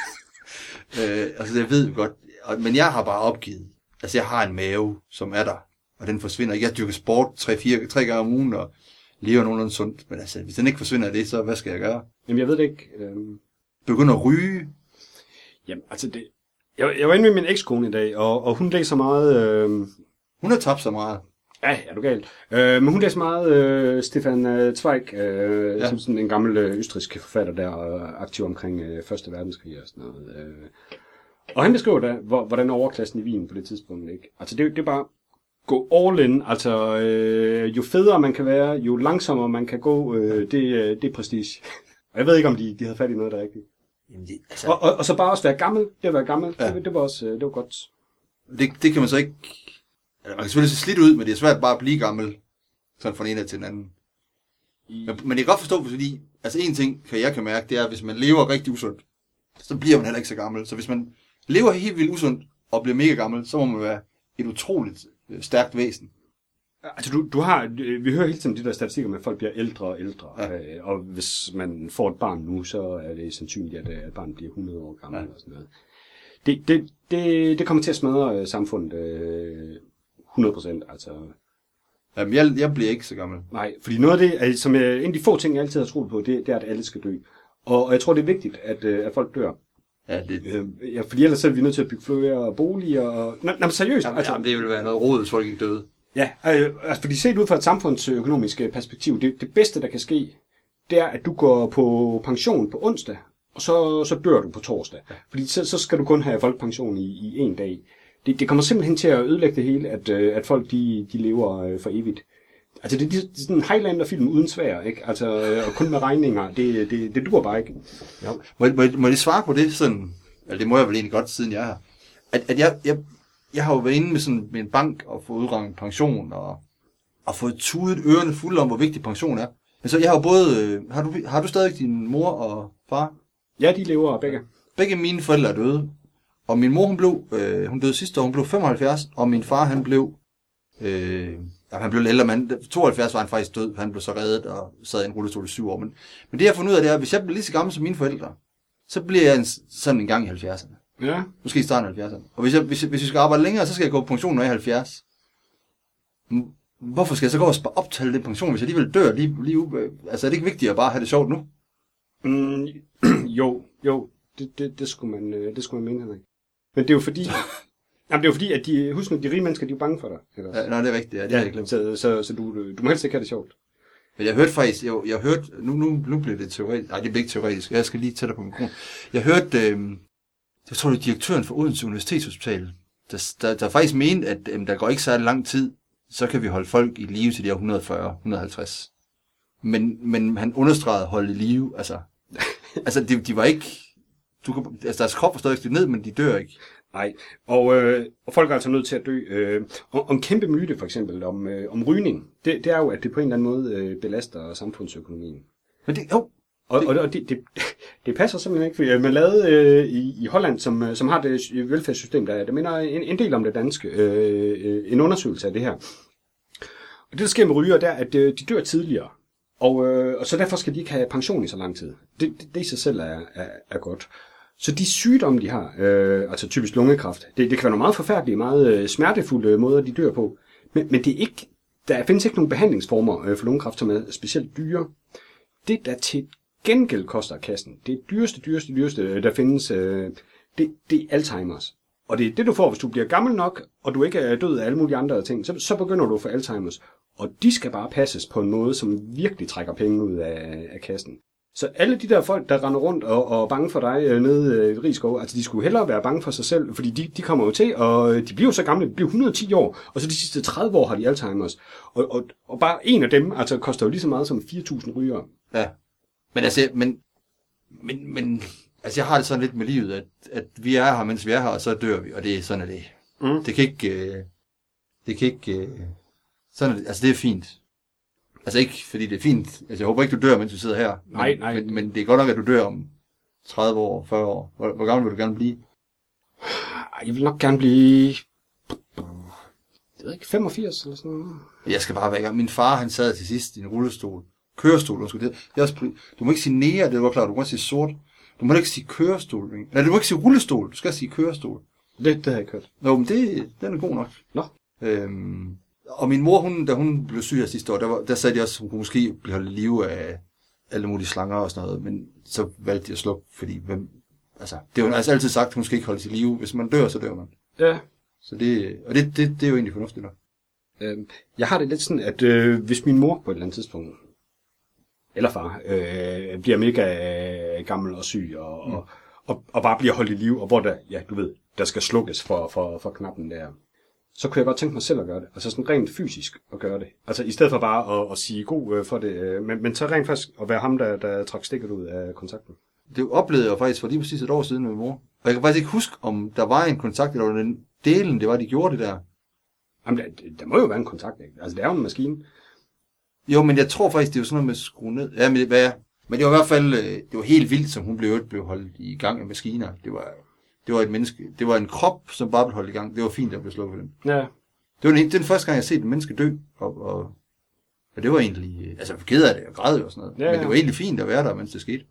øh, altså, det ved jeg godt. Og- Men jeg har bare opgivet. Altså, jeg har en mave, som er der, og den forsvinder. Jeg dyrker sport 3-4 tre gange om ugen, og lever nogenlunde sundt. Men altså, hvis den ikke forsvinder af det, så hvad skal jeg gøre? Jamen, jeg ved det ikke. Øh, Begynder at ryge? jamen, altså det... Jeg, jeg var inde med min ekskone i dag, og, og hun læser meget... Øh, Hun har tabt så meget. Ja, er du galt? Øh, men hun læser meget øh, Stefan øh, Zweig, øh, Ja. som sådan en gammel øh, østrisk forfatter, der er aktiv omkring øh, Første Verdenskrig og sådan noget. Øh. Og han beskriver da, hvor, hvordan overklassen i Wien på det tidspunkt, ikke? Altså, det, det er bare gå all in. Altså, øh, jo federe man kan være, jo langsommere man kan gå, øh, det, øh, det er prestige. Og jeg ved ikke, om de, de havde fat i noget, der er rigtigt. Jamen, det, altså, Og, og, og så bare også være gammel. Det at være gammel, Ja. ja. det, det, var også øh, det var godt. det, det kan man så ikke... Man kan selvfølgelig se slidt ud, men det er svært bare at blive gammel, sådan fra den ene til den anden. Men, men det er godt forstå, fordi altså en ting, kan jeg kan mærke, det er, at hvis man lever rigtig usundt, så bliver man heller ikke så gammel. Så hvis man lever helt vildt usundt og bliver mega gammel, så må man være et utroligt øh, stærkt væsen. altså, du, du har, øh, vi hører hele tiden de der statistikker med, at folk bliver ældre og ældre. Ja. Øh, og hvis man får et barn nu, så er det sandsynligt, at, øh, at barnet bliver 100 år gammel. Ja. Og sådan noget. Det, det, det, det kommer til at smadre øh, samfundet øh, 100 procent. Altså, Jamen, jeg, jeg bliver ikke så gammel. Nej, fordi noget af det, altså, som jeg, en af de få ting, jeg altid har troet på, det, det er, at alle skal dø. Og, og jeg tror, det er vigtigt, at, øh, at folk dør. Ja, det, Øh, ja, fordi ellers så er vi nødt til at bygge flere boliger. Og... Nå, nå, men seriøst. jamen, altså, jamen, det ville være noget råd, hvis folk ikke døde. Ja, øh, altså fordi set ud fra et samfundsøkonomisk øh, perspektiv, det, det bedste, der kan ske, det er, at du går på pension på onsdag, og så, så dør du på torsdag. Fordi så, så skal du kun have folkepension i, i en dag. Det, det kommer simpelthen til at ødelægge det hele, at, øh, at folk de, de lever øh, for evigt. Altså det, det, det er sådan en Highlander-film uden svær, ikke? Altså, øh, og kun med regninger, det, det, det dur bare ikke. Ja. Må, må, må jeg svare på det sådan? Eller det må jeg vel egentlig godt, siden jeg er her. At, at jeg, jeg, jeg har jo været inde med, sådan, med en bank og fået udregnet pension og, og fået tudet ørerne fulde om, hvor vigtig pension er. Men så jeg har jo både... øh, Har du, har du stadig din mor og far? ja, de lever begge. Begge mine forældre er døde. Og min mor, hun blev, øh, hun døde sidste år, hun blev 75, og min far, han blev, øh, ja, han blev ældre mand. 72 var han faktisk død, han blev så reddet og sad i en rullestol i syv år. Men, men det jeg har fundet ud af, det er, at hvis jeg bliver lige så gammel som mine forældre, så bliver jeg en, sådan en gang i 70'erne. Ja. Måske i starten af 70'erne. Og hvis jeg, hvis, jeg, hvis jeg skal arbejde længere, så skal jeg gå på pension, når jeg er 70. M- Hvorfor skal jeg så gå og sp- optale den pension, hvis jeg alligevel dør lige, lige u- Altså er det ikke vigtigt at bare have det sjovt nu? Mm, (clears throat) jo, jo, det, det, det, skulle man, øh, det skulle man mene, Henrik. Men det er jo fordi, jamen, det er jo fordi, at de, husk nu, de rige mennesker, de er bange for dig. Ikke? Ja, nej, det er rigtigt. Ja, det har jeg glemt. så, så, så du, du må helst ikke have det sjovt. Men jeg hørte faktisk, jeg, jeg hørte, nu, nu, nu bliver det teoretisk, nej, det bliver ikke teoretisk, jeg skal lige tættere på mikrofonen. Jeg hørte, øh, jeg tror det er direktøren for Odense Universitetshospital, der, der, der faktisk mente, at øh, der går ikke særlig lang tid, så kan vi holde folk i live til de er 140-150. Men, men han understregede holde i live, altså, (laughs) altså de, de var ikke, du kan, altså deres krop var stadig ned, men de dør ikke. Nej, og, øh, og folk er altså nødt til at dø. Øh, om, om kæmpe myte for eksempel, om, øh, om rygning, det, det er jo, at det på en eller anden måde øh, belaster samfundsøkonomien. Men det, jo, Og, og, og det, det, (laughs) det passer simpelthen ikke, fordi øh, man lavede øh, i, i Holland, som, øh, som har det velfærdssystem, der, der minder en, en del om det danske, øh, øh, en undersøgelse af det her. Og det, der sker med ryger, det er, at øh, de dør tidligere. Og, øh, og så derfor skal de ikke have pension i så lang tid. Det, det, det i sig selv er, er, er godt. Så de sygdomme, de har, øh, altså typisk lungekræft, det, det kan være nogle meget forfærdelige, meget øh, smertefulde øh, måder, de dør på. Men, men det er ikke, der findes ikke nogen behandlingsformer øh, for lungekræft, som er specielt dyre. Det, der til gengæld koster kassen, det dyreste, dyreste, dyreste, øh, der findes, øh, det, det er Alzheimer's. Og det er det, du får, hvis du bliver gammel nok, og du ikke er død af alle mulige andre ting, så, så begynder du at få Alzheimer's. Og de skal bare passes på en måde, som virkelig trækker penge ud af, af kassen. Så alle de der folk, der render rundt og, og er bange for dig øh, nede øh, i Rigskov, altså de skulle hellere være bange for sig selv, fordi de, de kommer jo til, og øh, de bliver jo så gamle, de bliver 110 år, og så de sidste 30 år har de Alzheimer's. Og, og, og bare en af dem altså, koster jo lige så meget som 4.000 ryger. Ja. Men altså, men, men, men altså, jeg har det sådan lidt med livet, at, at vi er her, mens vi er her, og så dør vi, og det er sådan, er det. Mm. Det kan ikke, øh, det kan ikke, øh, sådan det, altså det er fint. Altså ikke, fordi det er fint. Altså jeg håber ikke, du dør, mens du sidder her. Men, Nej, nej. Men, men det er godt nok, at du dør om 30 år, 40 år. Hvor, hvor gammel vil du gerne blive? Jeg vil nok gerne blive... Jeg ved ikke, 85 eller sådan noget. Jeg skal bare være i gang. Min far, han sad til sidst i en rullestol. Kørestol, undskyld. Det, er også, du må ikke sige nære, det var klart. Du må ikke sige sort. Du må ikke sige kørestol. ikke? Nej, du må ikke sige rullestol. Du skal sige kørestol. Det, det har jeg ikke hørt. Nå, men det, den er god nok. Nå. Øhm, og min mor, hun, da hun blev syg her sidste år, der, var, der sagde de også, at hun kunne måske blive holdt i live af alle mulige slanger og sådan noget, men så valgte de at slukke, fordi hvem, altså, det har hun altså altid sagt, at hun skal ikke holdes i live. Hvis man dør, så dør man. Ja. Så det, og det, det, det er jo egentlig fornuftigt nok. Øh, jeg har det lidt sådan, at øh, hvis min mor på et eller andet tidspunkt, eller far, øh, bliver mega øh, gammel og syg, og, mm. og, og, og bare bliver holdt i live, og hvor der, ja, du ved, der skal slukkes for, for, for knappen der, så kunne jeg godt tænke mig selv at gøre det. Altså sådan rent fysisk at gøre det. Altså i stedet for bare at, at sige god øh, for det, øh, men, men så rent faktisk at være ham, der, der trak stikket ud af kontakten. Det oplevede jeg faktisk for lige præcis et år siden med min mor. Og jeg kan faktisk ikke huske, om der var en kontakt, eller den delen, det var, de gjorde det der. Jamen, der, der må jo være en kontakt, ikke? Altså det er jo en maskine. Jo, men jeg tror faktisk, det er jo sådan noget med at skrue ned. Ja, men, det, hvad, men det var i hvert fald, øh, det var helt vildt, som hun blev, blev holdt i gang af maskiner. Det var, det var et menneske, det var en krop, som bare blev holdt i gang. Det var fint, at blev slukket for den. Ja. Det var den, det den første gang, jeg set et menneske dø. Og, og, og det var egentlig, altså jeg ked af det, jeg græd og sådan noget. Ja, Men ja. det var egentlig fint at være der, mens det skete.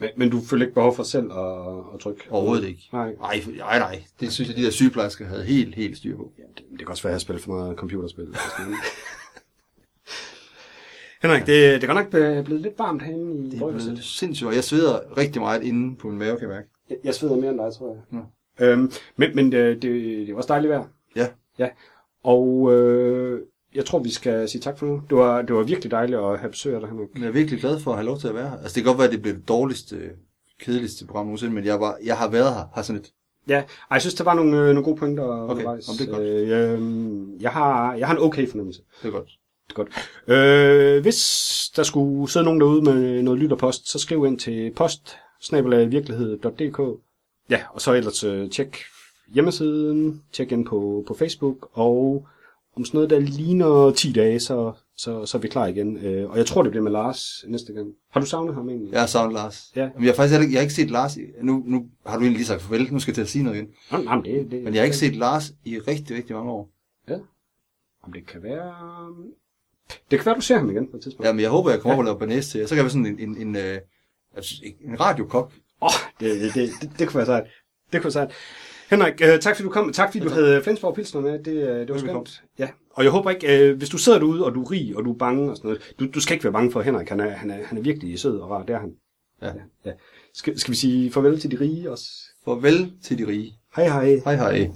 Men, men du føler ikke behov for selv at, at trykke? Overhovedet ikke. Nej. Nej, nej, nej. Det synes jeg, de der sygeplejersker havde helt, helt styr på. Ja, det, det kan også være, at jeg spiller for meget computerspil. (laughs) Henrik, det, det er godt nok blevet lidt varmt herinde i Det er blevet sindssygt, og jeg sveder rigtig meget inde på min mave, kan jeg mærke. Jeg, jeg sveder mere end dig, tror jeg. Nå. Øhm, men men det, det, det var også dejligt vejr. Ja. Ja. Og øh, jeg tror, vi skal sige tak for nu. Det var, det var virkelig dejligt at have besøg af dig, Henrik. Jeg er virkelig glad for at have lov til at være her. Altså det kan godt være, at det bliver det dårligste, kedeligste program nogensinde, men jeg, var, jeg har været her, har sådan et... Ja, ej, jeg synes, der var nogle, øh, nogle gode pointer undervejs. om det er godt. Øh, jeg, jeg, har, jeg har en okay fornemmelse. Det er godt. Det er godt. Øh, hvis der skulle sidde nogen derude med noget lytterpost, så skriv ind til post virkelighed.dk. Ja, og så ellers øh, tjek hjemmesiden, tjek ind på, på Facebook, og om sådan noget, der ligner 10 dage, så, så, så er vi klar igen. Øh, og jeg tror, det bliver med Lars næste gang. Har du savnet ham egentlig? Jeg har savnet Lars. Ja. Men jeg har faktisk ikke, jeg har ikke set Lars i, nu, nu har du egentlig lige sagt farvel, nu skal jeg til at sige noget igen. Nå, nej, men det, det, Men jeg har ikke set Lars i rigtig, rigtig mange år. Om det kan være... Det kan være, du ser ham igen på et tidspunkt. Ja, men jeg håber, jeg kommer op og laver banæs til. Så kan jeg være sådan en, en, en, øh, altså, en radiokok. Åh, oh, det, det, det, det, det kunne være sejt. Det kunne være sejt. Henrik, øh, tak fordi du kom. Tak fordi du havde Flensborg Pilsner med. Det, øh, det var skønt. Ja. Og jeg håber ikke, øh, hvis du sidder derude, og du er rig, og du er bange og sådan noget, du, du skal ikke være bange for Henrik. Han er, han er, han er virkelig sød og rar. Det er han. Ja. ja. Skal, skal vi sige farvel til de rige også? Farvel til de rige. Hej hej. Hej hej.